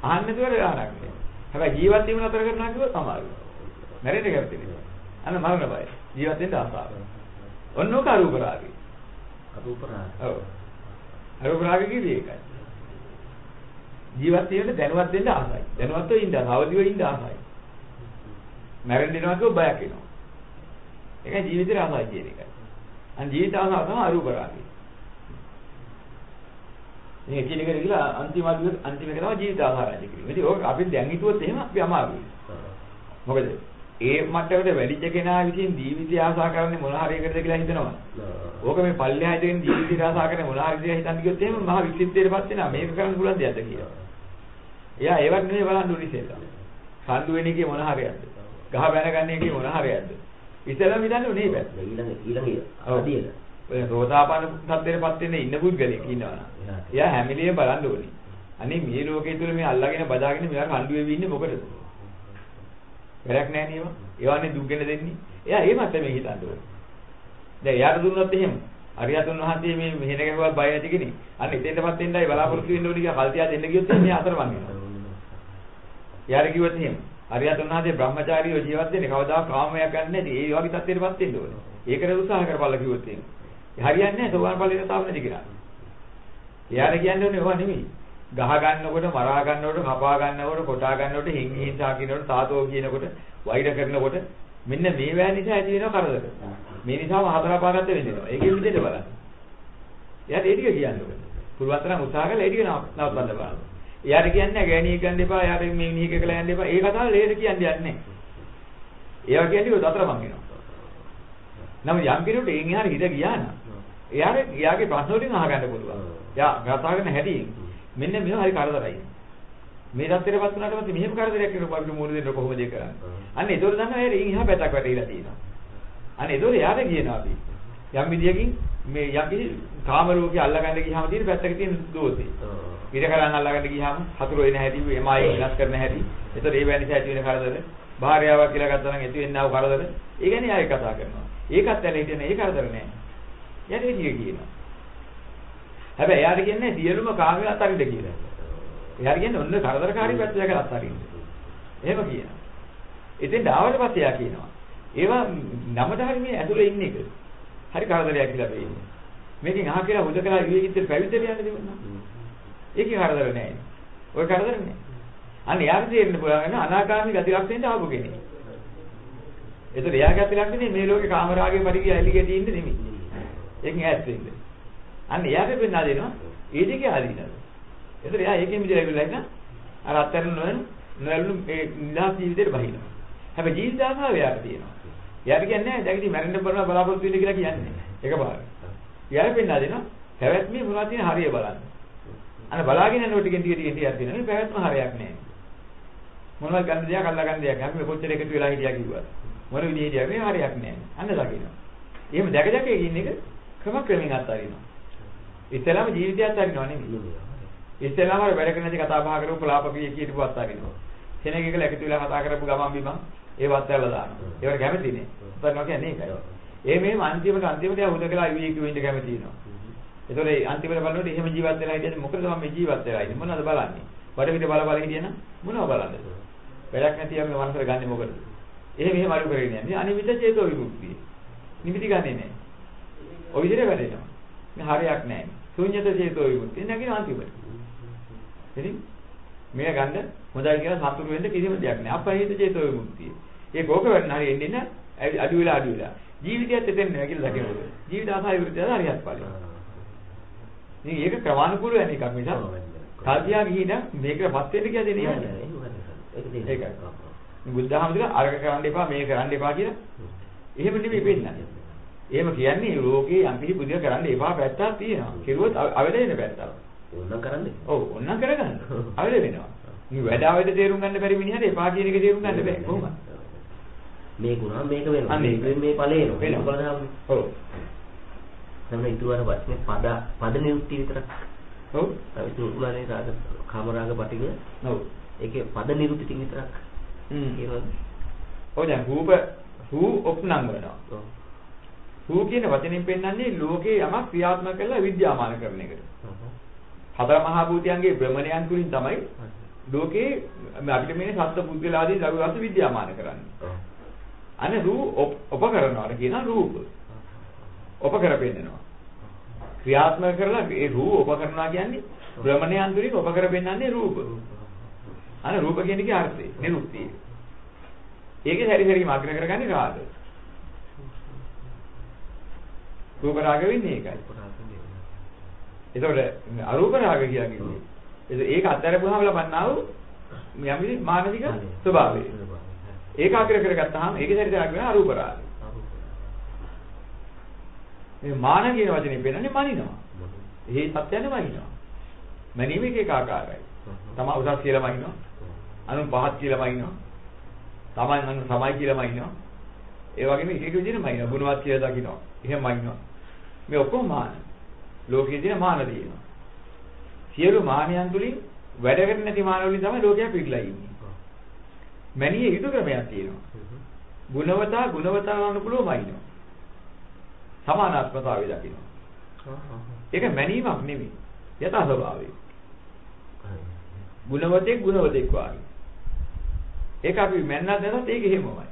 අහන්න නේදවල ගානක් නෑ. හැබැයි ජීවත් වීම නතර කරනවා කිව්වොත් අමාරුයි. මැරෙන්න කැමති. අන්න මරණ බය. ජීවත් වෙන්න ආසාව. ඔන්නෝක අරූප රාගය. අරූප රාගය. ඔව්. අරූප රාගය කිව්වේ ඒකයි. ජීවත් වෙන්න දැනුවත් වෙන්න ආසයි. දැනුවත්ව ඉන්න අවදිව ඉන්න ආසයි. මැරෙන්න යනවා කිව්ව බයක් එනවා. ඒකයි ජීවිතේ ආසයි කියන එකයි. අන්න ජීවිත ආසාව තමයි අරූප රාගය. මේ එකිනෙකට ගිහලා අන්තිම අදින අන්තිම එක තමයි ජීවිත ආහාරය කියලා. ඉතින් ඕක අපි දැන් හිතුවොත් එහෙම අපි අමාරුයි. මොකද ඒ මට්ටමට වැඩිච්ච කෙනා විසින් ජීවිතය ආසා කරන්නේ මොන හරි එකද කියලා හිතනවා. ඕක මේ පල්ලෙහා ඉඳගෙන ජීවිතය ආසා කරන්නේ මොන හරි කියලා හිතන් ගියොත් එහෙම මහ විචිත්තයටපත් වෙනවා. මේක කරන්න පුළුවන් දෙයක්ද කියලා. එයා ඒවත් නෙමෙයි බලන්න ඕනේ ඉතින්. සම්දු වෙන එකේ මොන හරියක්ද? ගහ බැනගන්න එකේ මොන හරියක්ද? ඉතලම හිතන්නේ උනේ පැත්ත. ඊළඟ ඊළඟ අදියද. ඔය රෝදාපන්න සද්දේටපත් වෙන්න ඉන්න පුද්ගලෙක් ඉන්නවනම්. එයා හැමිලියේ බලන්න ඕනේ. අනේ මේ ලෝකයේ තුල මේ අල්ලාගෙන බදාගෙන මෙයා කණ්ඩු වෙවි ඉන්නේ මොකටද? වැඩක් නැහැ නේම. ඒවන්නේ දුක්ගෙන දෙන්නේ. එයා ඒ මට්ටමේ හිතන්න ඕනේ. දැන් එයාට දුන්නොත් එහෙම අරියතුන් වහන්සේ මේ මෙහෙන ගැහුවා බය ඇති කෙනෙක්. අන්න එතෙන්ටපත් වෙන්නයි බලාපොරොත්තු වෙන්න ඕනේ කියලා කල්තියා දෙන්න ගියොත් එන්නේ අතරමං වෙනවා. එයාට කිව්වොත් එහෙම අරියතුන් වහන්සේ බ්‍රහ්මචාරීව ජීවත් වෙන්නේ කවදා කාමයක් ගන්න නැති. ඒ වගේ තත්ත්වයකටපත් වෙන්න ඕනේ. ඒකට උත්සාහ කරපල්ලා කිව්වොත් එහෙම. හරියන්නේ නැහැ සෝවාන් ඵලයට තාම නැති කෙනා. එයාට කියන්නේ ඕනේ ඒවා නෙමෙයි. ගහ ගන්නකොට මරා ගන්නකොට කපා ගන්නකොට කොටා ගන්නකොට හිං හිංසා කියනකොට තාතෝ කියනකොට වෛර කරනකොට මෙන්න මේ වෑ නිසා ඇති වෙන කරදර. මේ නිසාම හතර පාගත්ත වෙනවා. ඒකෙන් විදිහට බලන්න. එයාට ඒ ටික කියන්න ඕනේ. පුළුවන් තරම් උත්සාහ කරලා ඒ ටික නවත්තන්න බලන්න. එයාට කියන්නේ ගෑණිය ගන්න එපා, එයාට මේ මිනිහෙක් එකලා යන්න එපා. ඒ කතාව ලේද කියන්නේ යන්නේ නැහැ. ඒවා කියන්නේ ඔය දතර මං වෙනවා. නම් යම් කෙනෙකුට එයින් එහාට හිත ගියා නම් එයාට එයාගේ ප්‍රශ්න වලින් අහගන්න පුළුවන්. එයා කතා කරන හැටි මෙන්න මේවා හරි කරදරයි. මේ தත්තරපත් වුණාට පස්සේ මෙහෙම කරදරයක් කරපු අපිට මූල දෙන්න කොහොමද ඒක කරන්නේ? අන්න ඒතකොට දන්නවා එයින් එහා පැත්තක් වැටීලා තියෙනවා. අන්න ඒතකොට එයාට කියනවා අපි යම් විදියකින් මේ යම් කිසි කාම රෝගී අල්ලගන්න ගියාම තියෙන පැත්තක තියෙන දෝෂේ. ඉර කරන් අල්ලගන්න ගියාම හතුරු වෙන හැටි, එමයි වෙනස් කරන හැටි. ඒතකොට ඒ වැනිස ඇති වෙන කරදර, භාර්යාවක් කියලා ගත්තා නම් ඇති වෙන්නව කරදර. ඒ ගැන ආයෙ කතා කරනවා. ඒකත් ඇලේ හිටින ඒ කරදර නෑ. එයාට ඒ ටික කියනවා. හැබැයි එයාට කියන්නේ සියලුම කාමයේ අතරින්ද කියලා. එයාට කියන්නේ ඔන්න කරදරකාරී පැත්ත දැකලා අතරින්ද. එහෙම කියනවා. ඉතින් ආවට පස්සේ එයා කියනවා. ඒවා නමද හරි මේ ඇතුලේ ඉන්න එක. හරි කරදරයක් කියලා වෙන්නේ. මේකෙන් අහ කියලා හුදකලා විවේකීත්ව පැවිද්දට යන්න දෙවන්න. ඒකේ කරදර නැහැ. ඔය කරදර නැහැ. අන්න යාට තේරෙන්න පුළුවන් අනාගාමී ගති ලක්ෂණයට ආපු කෙනෙක්. ඒතර එයාගේ ගති ලක්ෂණේ මේ ලෝකේ කාමරාගේ පරිගය ඇලි ගැටි ඉන්න නෙමෙයි. ඒකෙන් ඈත් වෙන්න. අන්න එයාට පෙන්වා දෙනවා ඒ දෙකේ ආදීනව. ඒතර එයා ඒකෙන් මිදලා ඉවරලා ඉන්න අර අත්තරන නොවන නොවලු ඒ නිදහස් ජීවිතේට බහිනවා. හැබැයි ජීවිත ආසාව එයාට තියෙනවා. එයාට කියන්නේ නැහැ දැන් ඉතින් මැරෙන්න බලන බලාපොරොත්තු වෙන්න කියලා කියන්නේ. එකපාරට. එයාට පෙන්වා දෙනවා පැවැත්මේ මොනවද තියෙන හරිය බලන්න. අන්න බලාගෙන යනකොට ටිකෙන් ටික ටික ටික තියෙනවා. මේ පැවැත්ම හරියක් නැහැ. මොනවද ගන්න දෙයක් අල්ලා ගන්න දෙයක් අපි කොච්චර එකතු වෙලා හිටියා කිව්වද? මොන විදිහේ හිටියා මේ හරියක් නැහැ. අන්න දකින්න. එහෙම දැක දැක ඉන්න එක ක්‍රමක්‍රමෙන් අත්හරිනවා. ඉස්සෙල්ලාම ජීවිතය අත්හරිනව නෙමෙයි. ඉස්සෙල්ලාම අර වැඩ කරන දේ කතා බහ කරපු ලාපකී කියපු අත්හරිනවා. කෙනෙක් එකල එකතු වෙලා කතා කරපු ගමන් බිමන් ඒව අත්හැරලා දානවා. ඒවට කැමති නේ. උත්තරනවා කියන්නේ ඒකයි. ඒ මෙහෙම අන්තිමට අන්තිමට හුදකලා විවේකීව ඉන්න කැමති වෙනවා. ඒතකොට ඒ අන්තිමට බලනකොට එහෙම ජීවත් වෙලා හිටියද මොකද මම මේ ජීවත් වෙලා ඉන්නේ මොනවද බලන්නේ? වටපිට බල බල හිටියනම් මොනවද බලන්නද? වැඩක් නැති අපි මනසට ගන්නෙ මොකද? එහෙම එහෙම අරු කරගෙන යන්නේ. අනිවිත චේතෝ විමුක්තිය. නිමිති ගන්නෙ නැහැ. ඔය විදිහට වැඩෙනවා. මේ හරයක් නැහැ. ශුන්්‍යත චේතෝ විමුක්තිය නැගින අන්තිමට. ඉතින් මේ ගන්න හොඳයි කියලා සතුටු වෙන්න කිසිම දෙයක් නැහැ. අපහිත චේතෝ විමුක්තිය. ඒ කෝක වෙන්න හරි එන්නේ නැහැ. අඩු වෙලා අඩු වෙලා. ජීවිතයත් එතෙන් නෑ කියලා දකිනකොට. ජීවිත ආසාව විරුද්ධව හරියක් ඵලයි. ඉතින් ඒක ක්‍රමානුකූල වෙන එකක් මිසක් කල්තියා ගිහින් මේකටපත් වෙන්න කියන්නේ නෙමෙයි. ඒකයි. බුද්ධහමතුල අරක කරන්න එපා මේක කරන්න එපා කියලා. එහෙම නෙමෙයි පෙන්නන්නේ. එහෙම කියන්නේ ලෝකේ යම් කිසි බුදිය කරන්න එපා පැත්තක් තියෙනවා. කෙරුවොත් අවද වෙන පැත්තක්. ඕනනම් කරන්නේ. ඔව් ඕනනම් කරගන්න. අවද වෙනවා. මේ වැඩ අවද තේරුම් ගන්න බැරි මිනිහට එපා කියන එක තේරුම් ගන්න බෑ. කොහොමද? මේ ගුණා මේක වෙනවා. මේක මේ ඵලේ එනවා. වෙනවා. ඔව්. තමයි ඉතුරු අර වචනේ පද පද නිරුක්ති විතරක්. ඔව්. ඉතුරු උනානේ රාග කාමරාග පටිග. ඔව්. ඒකේ පද නිරුක්ති ටික විතරක්. හ්ම්. කියනවාද? ඔය දැන් රූප රූ ඔප්නම් වෙනවා. ඔව්. හූ කියන වචنين පෙන්වන්නේ ලෝකේ යමක් ක්‍රියාත්මක කරලා විද්‍යාමාන කරන එකට. හතර මහා භූතයන්ගේ භ්‍රමණයන් තුලින් තමයි ලෝකේ අපිට මේ සත්ත්ව පුද්ගලාදී ලඝු රස විද්‍යාමාන කරන්නේ. අනේ රූප උපකරණවල කියන රූප. උපකර පෙන්නනවා. ක්‍රියාත්මක කරලා ඒ රූප උපකරණා කියන්නේ භ්‍රමණයන් තුලින් උපකර පෙන්නන්නේ රූප. අනේ රූප කියන එකේ අර්ථය නිරුක්තිය. ඒකේ හැරි හැරි මාක්‍ර කරගන්නේ රාගය. රූප රාග වෙන්නේ ඒකයි. එතකොට අරූප රාග කියලා කිව්වේ. ඒක අත්හැරපුවාම ලබන්නා වූ යම්කිසි මානසික ස්වභාවය. ඒකාග්‍ර කරගත්තාම ඒකේ චරිතයක් වෙන අරූප රාගය. මේ මාන කියන වචනේ පෙන්නන්නේ මනිනවා. ඒ සත්‍යන්නේ මනිනවා. මැනීම එක එක ආකාරයි. තමා උසස් කියලා මනිනවා. අනුන් පහත් කියලා මනිනවා. තමන් අනුන් සමයි කියලා මනිනවා. ඒ වගේම එක එක විදිහට මනිනවා. ගුණවත් කියලා දකින්නවා. එහෙම මනිනවා. මේ ඔක්කොම මාන. ලෝකයේ තියෙන මාන තියෙනවා. සියලු මානයන් තුලින් වැඩ කරන්නේ නැති මාන වලින් තමයි ලෝකයා පිටලා ඉන්නේ. මැනිය යුතු ක්‍රමයක් තියෙනවා. ගුණවතා ගුණවතා අනුකූලව මනිනවා. සමානාත්මතාවය දකිනවා. ඒක මැනීමක් නෙමෙයි. යථා ස්වභාවය. ගුණවතෙක් ගුණවතෙක් වාගේ. ඒක අපි මැන්නත් නැතත් ඒක එහෙමමයි.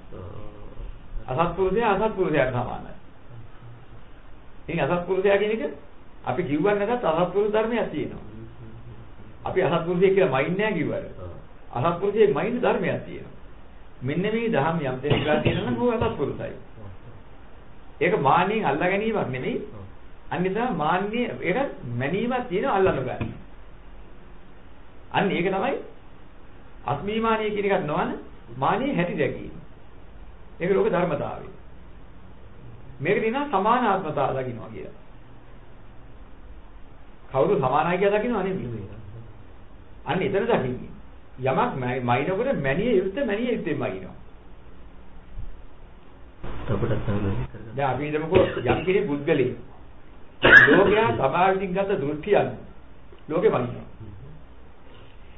අසත්පුරුෂයා අසත්පුරුෂයාට සමානයි. ඉතින් අසත්පුරුෂයා කියන එක අපි කිව්වන් නැතත් අසත්පුරුෂ ධර්මයක් තියෙනවා. අපි අසත්පුරුෂයෙක් කියලා මයින් නෑ කිව්වට. අසත්පුරුෂයෙක් මයින් ධර්මයක් තියෙනවා. මෙන්න මේ දහම් යම් දෙයක් තියෙනවා නම් ਉਹ අසත්පුරුෂයි. ඒක මාන්නියෙන් අල්ලා ගැනීමක් නෙමෙයි. අනිසා මාන්නේ ඒක මැනීමක් තියෙනවා අල්ලන්න ගන්න. අන්න ඒක තමයි අස්මිමානිය කියන එකක් නොවන මානිය හැටි දැකීම. ඒක ලෝක ධර්මතාවය. මේක දිනා සමානාත්මතාව දකින්නවා කියලා. කවුරු සමානයි කියලා දකින්නව නෙමෙයි. අන්න එතන දකින්නේ. යමක් මයින්කොට මැනිය යුත්තේ මැනිය යුත්තේ මයින්නවා. අපිට තමයි දැන් අපි හිතමුකෝ යම් කෙනෙක් පුද්ගලෙක් ලෝකයා සමාජික ගත දෘෂ්ටියක් ලෝකෙ මනිනවා.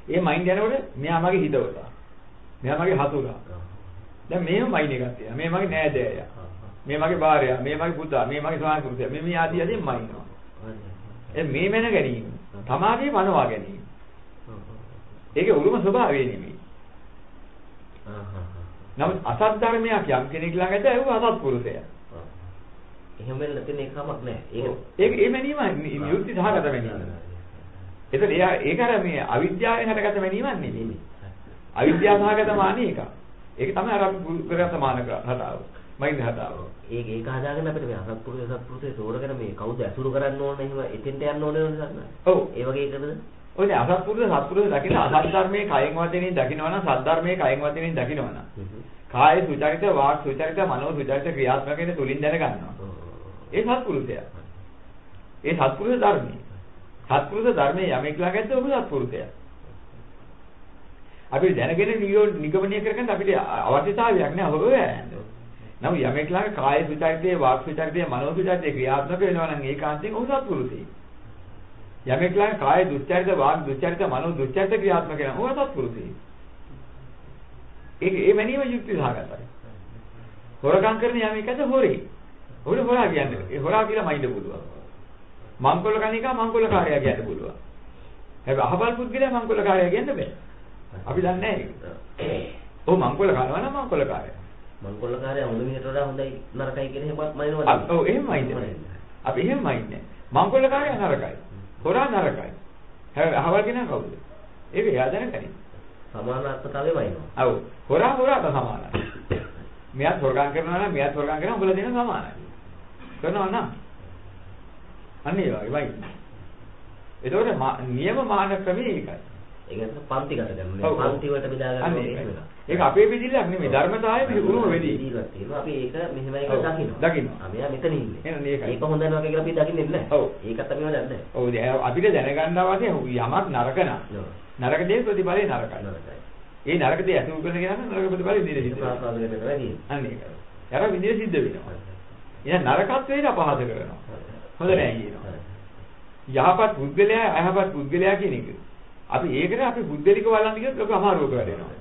ඒ මයින්ඩ් යනකොට මෙයා මගේ හිතවතා. මෙයා මගේ හතුරා. දැන් මේව මයින්ඩ් එකක් තියෙනවා. මේ මගේ නෑදෑයා. මේ මගේ භාර්යාව, මේ මගේ පුතා, මේ මගේ ස්වාමි පුරුෂයා. මේ මේ ආදී ආදී මයින්නවා. ඒ මේ මැන ගැනීම. තමාගේ පනවා ගැනීම. ඒකේ උරුම ස්වභාවය නෙමෙයි. නමුත් අසත් ධර්මයක් යම් කෙනෙක් ළඟද ඒක අසත් පුරුෂයා. එහෙම වෙන්න තියෙන එකමක් නැහැ. ඒක ඒක ඒ මැනීම නියුක්ති සහගත මැනීම. එතන එයා ඒක අර මේ අවිද්‍යාවෙන් හටගත මැනීමක් නෙමෙයි. අවිද්‍යාව සහගත මානෙ එක. ඒක තමයි අර අපි කරගත මාන හදාව. මයින් හදාව. ඒක ඒක හදාගෙන අපිට මේ අසත්පුරුෂ සත්පුරුෂේ තෝරගෙන මේ කවුද ඇසුරු කරන්න ඕනේ එහෙම එතෙන්ට යන්න ඕනේ නේද? ඔව්. ඒ වගේ එකද? ඔය අසත්පුරුෂ සත්පුරුෂ දකින්න අසත් ධර්මයේ කයෙන් වචනෙන් දකින්නවනම් සත් ධර්මයේ කයෙන් වචනෙන් දකින්නවනම් කාය සුචරිත වාක් සුචරිත මනෝ සුචරිත ක්‍රියාත්මක වෙන තුලින් දැනගන්නවා. ඒ සත්පුරුෂයා. ඒ සත්පුරුෂ ධර්මයේ. සත්පුරුෂ ධර්මයේ යමෙක් ළඟද ඔබ සත්පුරුෂයා. අපි දැනගෙන නිගමනය කරගන්න අපිට අවශ්‍යතාවයක් නෑ ඔබ. නම් යමෙක් ළඟ කාය සුචරිතේ වාක් සුචරිතේ මනෝ සුචරිතේ ක්‍රියාත්මක වෙනවා නම් ඒකාන්තයෙන් ඔහු සත්පුරුෂයෙක්. යමෙක් ළඟ කාය දුස්චරිත වාග් දුස්චරිත මනෝ දුස්චරිත ක්‍රියාත්මක වෙනවා ඔහු සත්පුරුෂයෙක්. ඒක ඒ මැනීම යුක්ති සහගතයි. හොරකම් කරන යමෙක්ද හොරේ. ඔබට හොරා කියන්නේ. ඒ හොරා කියලා මයින්ඩ පුළුවන්. මංකොල්ල කණිකා මංකොල්ල කාර්යය කියන්න පුළුවන්. හැබැයි අහවල් පුද්ගලයා මංකොල්ල කාර්යය කියන්න බෑ. අපි දන්නේ නැහැ ඒක. ඔව් මංකොල්ල කරනවා නම් මංකොල්ල කාර්යය. මංකොල්ල කාර්යය හොඳ මිනිහට වඩා හොඳයි නරකයි කියන හැමත් මයින්වල. ඔව් එහෙමයි ඉන්නේ. අපි එහෙමයි ඉන්නේ. මංකොල්ල කාර්යය නරකයි. හොරා නරකයි. හැබැයි අහවල් කෙනා කවුද? ඒක එයා දැනගනි. සමානාත්මතාවය වයින්නවා. ඔව්. හොරා හොරාට සමානයි. මෙයාත් හොරගම් කරනවා නම් මෙයාත් හොරගම් කරනවා උඹලා දෙන සමානයි. කරනවා නම් අන්න ඒ වගේ වයි. ඒතකොට නියම මාන ක්‍රමයේ ඒකයි. ඒ කියන්නේ පන්තිගත කරනවා. පන්ති වලට බෙදා ගන්නවා ඒක. ඒක අපේ බෙදිල්ලක් නෙමෙයි ධර්මතාවය මේ උරුම වෙදී. තියෙනවා. අපි ඒක මෙහෙම එක දකිනවා. දකිනවා. අපි මෙතන ඉන්නේ. ඒක හොඳ නැහැ කියලා අපි දකින්නේ නැහැ. ඒකත් අපි දන්නේ. ඔව් අපිට දැනගන්න අවශ්‍ය යමක් නරක නම්. නරක දේ ප්‍රතිඵලේ නරකයි. ඒ නරක දේ අසු කරන කෙනා නරක ප්‍රතිඵලෙ විඳින සිද්ධ වෙනවා. අන්න ඒකයි. යාර විඳින සිද්ධ වෙනවා. එහෙනම් නරකත්වයට අපහාස කරනවා. හොඳ නැහැ කියනවා. යහපත් පුද්ගලයා අයහපත් පුද්ගලයා කියන එක. අපි ඒකට අපි පුද්ගලික වලන්න කියොත් ලොකු අමාරුවක වැඩෙනවා.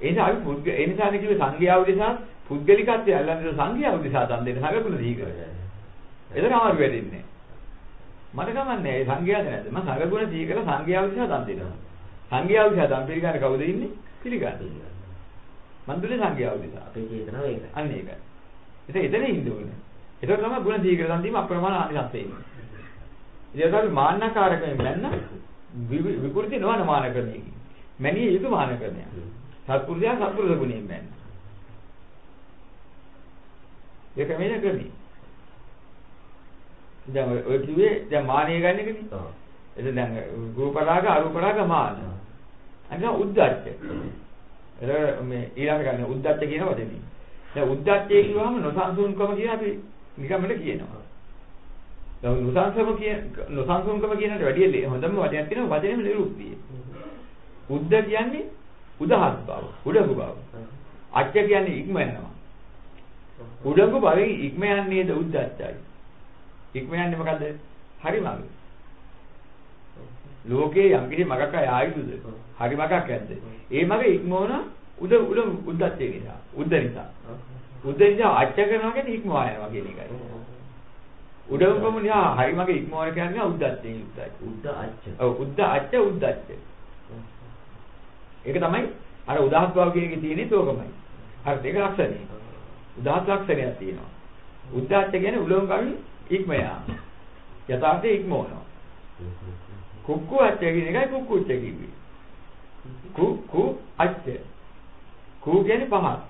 ඒ නිසා අපි පුද්ග ඒ නිසා නේ කිව්වේ සංඝයා උදෙසා පුද්ගලිකත්වය අල්ලන්නේ සංඝයා උදෙසා දන් දෙන්න සගකුණ දී කරගන්න. එතන අමාරු වෙන්නේ මට කමන්නේ ඒ සංඝයාද නැද්ද? මම සගකුණ දී කරලා සංඝයා උදෙසා දන් දෙනවා. සංඝයා උදෙසා දන් පිළිගන්න කවුද ඉන්නේ? පිළිගන්න. මන් දුන්නේ සංඝයා උදෙසා. අපේ චේතනාව ඒකයි. අන්න ඒකයි. ඉතින් එතන ඉන්න ඕනේ. ඒක තමයි ගුණ දී කරලා දන් දීම අප්‍රමාණ ආනිසංස වෙන්නේ. ඉතින් ඒක මාන්නකාරකයෙන් මැන්න විකෘති නොවන මාන ක්‍රමයකින්. මැනිය යුතු මාන ක්‍රමයක්. සත්පුරුෂයා සත්පුරුෂ ගුණයෙන් මැන්න. ඒක මෙන්න ක්‍රමී. දැන් ඔය කිව්වේ දැන් මානිය ගන්න එකනේ. ඔව්. එතෙන් දැන් රූප රාග අරූප රාග මාන. අනිත් උද්දච්ච. එතකොට මේ ඊළඟ ගන්න උද්දච්ච කියන වචනේ. දැන් උද්දච්චය කියවම නොසන්සුන්කම කියන අපි නිකම්මද කියනවා. දැන් නොසන්සුන්කම කියන නොසන්සුන්කම කියනට වැඩිය හොඳම වචනයක් තියෙනවා වචනේම නිරුක්තිය. උද්ද කියන්නේ උදහස් බව, උඩඟු බව. අච්ච කියන්නේ ඉක්ම යනවා. උඩඟු බවෙන් ඉක්ම යන්නේද උද්දච්චයි. ඉක්ම යන්නේ මොකද්ද? හරි මඟ. ලෝකේ යම් කිසි මගක් ආයුධද? හරි මගක් ඇද්ද? ඒ මග ඉක්මවන උද උද උද්දච්චය නිසා. උද්ද නිසා. උද්ද නිසා අච්ච කරනවා කියන්නේ ඉක්මවා යනවා කියන එකයි. උඩඟුකම නිසා හරි මග ඉක්මවන කියන්නේ උද්දච්චයෙන් යුක්තයි. උද්ද අච්ච. ඔව් උද්ද අච්ච උද්දච්ච. ඒක තමයි අර උදාහස් භාව කියන එකේ තියෙන්නේ තෝකමයි. හරි ඒක ලක්ෂණය. උදාහස් ලක්ෂණයක් තියෙනවා. උද්දච්ච කියන්නේ උලංග කවි ඉක්ම යාම. යථාර්ථයේ ඉක්මවනවා. කුක්කු අච්ච කියන එකයි කුක්කුච්ච කිව්වේ. කු කු අච්ච. කු කියන්නේ පහත්.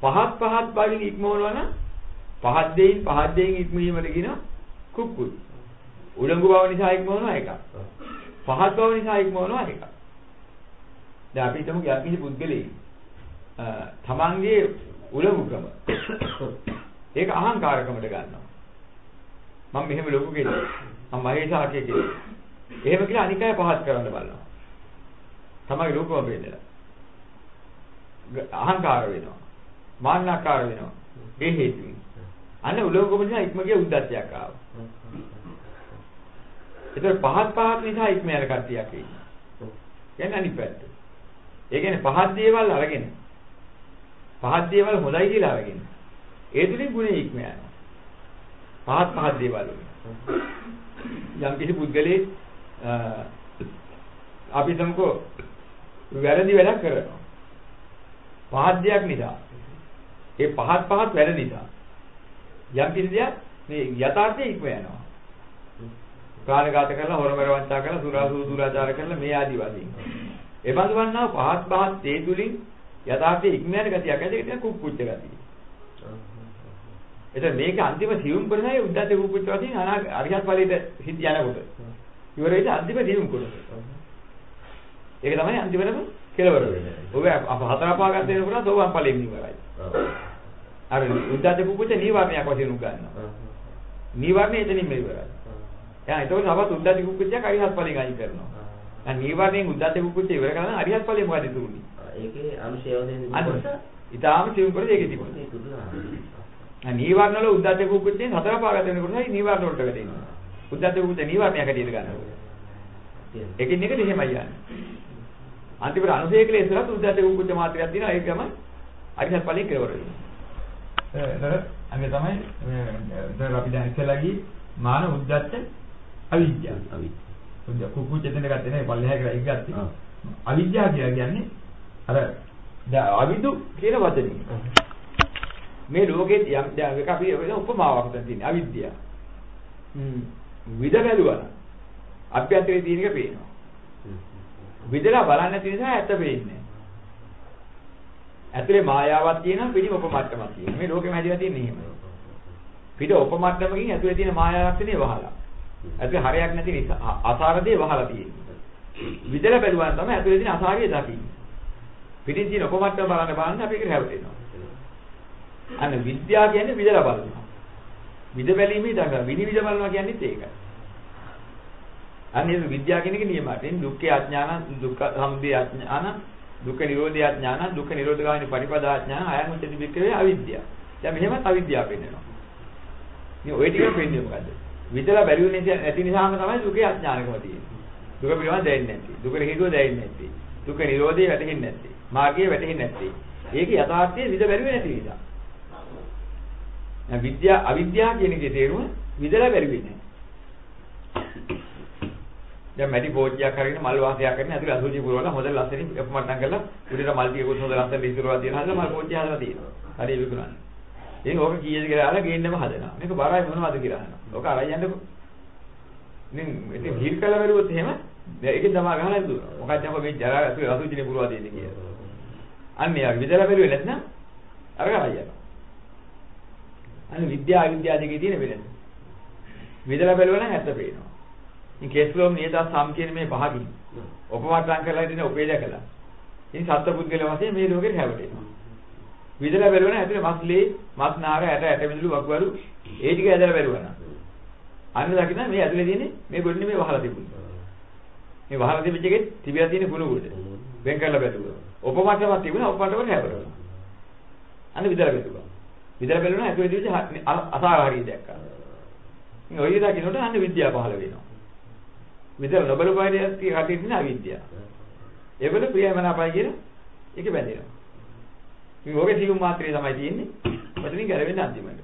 පහත් පහත් බලින් ඉක්මවනවා නම් පහත් දෙයින් පහත් දෙයින් ඉක්මවීමද කියන කුක්කුයි. උලංගු බව නිසා ඉක්මවනවා එකක්. පහත් බව නිසා ඉක්මවනවා එකක්. දැන් අපි හිතමු යම්කිසි පුද්ගලෙයි තමන්ගේ උලංගුකම ඒක අහංකාරකමට ගන්නවා. මම මෙහෙම ලොකු කෙනෙක්. මම මහේසාකේ කෙනෙක්. එහෙම කියලා අනික අය පහත් කරන්න බලනවා. තමයි ලෝකම වෙන්නලා. අහංකාර වෙනවා. මාන්නකාර වෙනවා. ඒ හේතුවෙන්. අන්න උලෝකම නිසා ඉක්ම ගිය උද්දච්චයක් ආවා. ඒතර පහත් පහත් නිසා ඉක්ම යන කට්ටියක් ඉන්නවා. කියන්නේ අනිත් පැත්ත. ඒ කියන්නේ පහත් දේවල් අරගෙන පහත් දේවල් හොඳයි කියලා අරගෙන ඒ තුලින් ගුණේ ඉක්ම යනවා. පහත් පහත් දේවල් වලින්. යම් කිසි පුද්ගලෙක් අපි තමකෝ වැරදි වැඩක් කරනවා. පහත් දෙයක් නිසා. ඒ පහත් පහත් වැඩ නිසා. යම් කිසි දෙයක් මේ යථාර්ථයේ ඉක්ම යනවා. ප්‍රාණඝාත කරලා හොරමර වංචා කරලා සුරාසුරු දුරාචාර කරලා මේ ආදි වශයෙන්. ඒ බඳු වන්නා පහත් පහත් ඒ තුලින් යථාර්ථයේ ඉක්ම යන ගතියක් ඇති ඒක කුක්කුච්ච ගතිය. එතන මේක අන්තිම සියුම් කරනයි උද්දච්ච කුක්කුච්ච වශයෙන් අරිහත් ඵලයට සිද්ධ යනකොට. ඉවර වෙච්ච අන්තිම සියුම් කරන. ඒක තමයි අන්තිමටම කෙලවර වෙන්නේ. ඔබ අප හතර අපාගත වෙනකොට සෝවාන් ඵලයෙන් ඉවරයි. අර උද්දච්ච කුක්කුච්ච නීවරණයක් වශයෙන් උගන්වනවා. නීවරණය එතනින්ම ඉවරයි. එහෙනම් ඒතකොට තවත් උද්දච්ච කුක්කුච්චයක් අරිහත් ඵලයෙන් අයින් කරනවා. දැන් නීවරණයෙන් උද්දච්ච කුක්කුච්ච ඉවර කරලා අරිහත් ඵලෙ මොකද දුන්නේ? ඒකේ අනුශය වශයෙන් අනුශය. ඊටාම සිවුම් කරේ ඒකේ තිබුණා. දැන් නීවරණ වල උද්දච්ච කුක්කුච්චෙන් හතර පාගත වෙනකොටයි නීවරණ වලට වැටෙනවා. උද්දච්ච කුක්කුච්ච නීවරණයක් හැටියට ගන්නවා. එකින් එකට එහෙමයි යන්නේ. අන්තිමට අනුසය කියලා ඉස්සරහත් උද්දච්ච කුක්කුච්ච මාත්‍රයක් තියෙනවා ඒක තමයි අරිහත් ඵලයෙන් කෙලවර වෙන්නේ. ඒතර අන්නේ තමයි දැන් අපි දැන් ඉස්සෙල්ලා ගියේ මාන උද්දච්ච අවිද්‍යාව. අවිද්‍යාව. උද්ද කුකුච්ච දෙන්න ගත්තේ නේ පල්ලෙහා කියලා එක ගත්තේ. අවිද්‍යාව කියලා කියන්නේ අර දැන් අවිදු කියන වචනේ. මේ ලෝකේ යම් දැන් එක අපි උපමාවක් දැන් තියෙන්නේ අවිද්‍යාව. හ්ම් විද බැලුවා. අභ්‍යන්තරයේ තියෙන එක පේනවා. විදලා බලන්න නැති නිසා ඇත්ත පේන්නේ. ඇතුලේ මායාවක් තියෙනවා පිටි උපමට්ටමක් තියෙනවා. මේ ලෝකෙම හැදිලා තියෙන්නේ එහෙම. පිට උපමට්ටමකින් ඇතුලේ තියෙන මායාවක් තියෙනේ වහලා. ඇතුලේ හරයක් නැති නිසා අසාරදේ වහලා තියෙන්නේ. විදලා බැලුවාම තමයි ඇතුලේ තියෙන අසාරිය දකින්නේ. පිටින් තියෙන උපමට්ටම බලන්න බලන්න අපි ඒක හැවටෙනවා. අන්න විද්‍යාව කියන්නේ විදලා බලනවා. විද බැලීමේ දඟ විනිවිද බලනවා කියන්නේත් ඒකයි. අන්න ඒක විද්‍යාව කියන එක නියමයෙන් දුක්ඛ අඥාන දුක්ඛ සමුදය අඥාන දුක්ඛ නිරෝධය අඥාන දුක්ඛ නිරෝධ ගාමිනී පටිපදා අඥාන අයං උච්චති වික්‍රේ අවිද්‍යාව. දැන් මෙහෙමත් අවිද්‍යාව පෙන්නනවා. මේ ඔය ටික පෙන්නේ මොකද්ද? විදලා බැලුවේ නැති නිසාම තමයි දුකේ අඥානකම තියෙන්නේ. දුක පිළිබඳ දැනෙන්නේ නැති. දුකට හේතුව දැනෙන්නේ නැති. දුක නිරෝධය වැටහෙන්නේ නැති. මාර්ගය වැටහෙන්නේ නැති. ඒක යථාර්ථයේ විද බැලුවේ නැති නිසා. දැන් විද්‍යා අවිද්‍යාව කියන එකේ තේරුම විදලා බැලුවේ නැහැ. දැන් මැටි පෝච්චියක් අරගෙන මල් වාසයක් කරගෙන ඇතුලේ අසුචි පුරවලා හොඳ ලස්සනින් අපමණ්ඩම් කරලා උඩට මල් ටිකකුත් හොඳ ලස්සන ඉතුරුවා තියෙන හදලා මල් පෝච්චිය හදලා තියෙනවා. හරි විකුණන්නේ. ඉතින් ඕක කීයද කියලා අහලා ගේන්නම හදනවා. මේක බරයි මොනවද කියලා අහනවා. ඕක අරන් යන්නකො. ඉතින් ඉතින් හිල් කළා බැලුවොත් එහෙම ඒකෙන් තමයි ගහලා දුන්නා. මොකක්ද යම්කෝ මේ ජරා ඇතුලේ අසුචිනේ පුරවා දෙන්නේ කියලා. අන්න යා විදලා බැලුවේ නැත්නම් අර ගහලා යනවා. අන්න විද්‍යා අවිද්‍යාව දෙකේ තියෙන වෙනස. විදලා බැලුවා නම් ඇත්ත පේනවා. ඉතින් කේස්ලෝම් නියත සම් කියන මේ පහකින් උපමට්ටම් කරලා ඉතින් උපේ දැකලා ඉතින් සත්පුද්ගල වශයෙන් මේ ලෝකෙට හැවටෙනවා. විදලා බැලුවන ඇතුලේ මස්ලේ, මස් නාර, ඇට, ඇට මිදුළු වකුගඩු ඒ ටික ඇදලා බැලුවා. අන්න දකින්න මේ ඇතුලේ තියෙන්නේ මේ ගොඩනේ මේ වහලා තිබුණා. මේ වහලා තිබිච්ච එකේ තිබිලා තියෙන ගුණ කොට. වෙන් කරලා බැලුවා. උපමට්ටමක් තිබුණා උපමට්ටමට හැවටුණා. අන්න විදලා බැලුවා. විදලා බැලුණා ඇතුලේ තිබිච්ච අසාරහරිය දැක්කා. ඉතින් ඔය දකින්නට අන්න විද්‍යාව පහළ වෙනවා. විදලා නොබල පාඩියක් කටින් තියෙන අවිද්‍යාව. ඒවල ප්‍රියමනාපයි කියන එක බැඳෙනවා. ඉතින් ඔගේ සියුම් මාත්‍රේ තමයි තියෙන්නේ. මෙතනින් ගැලවෙන්නේ අන්තිමට.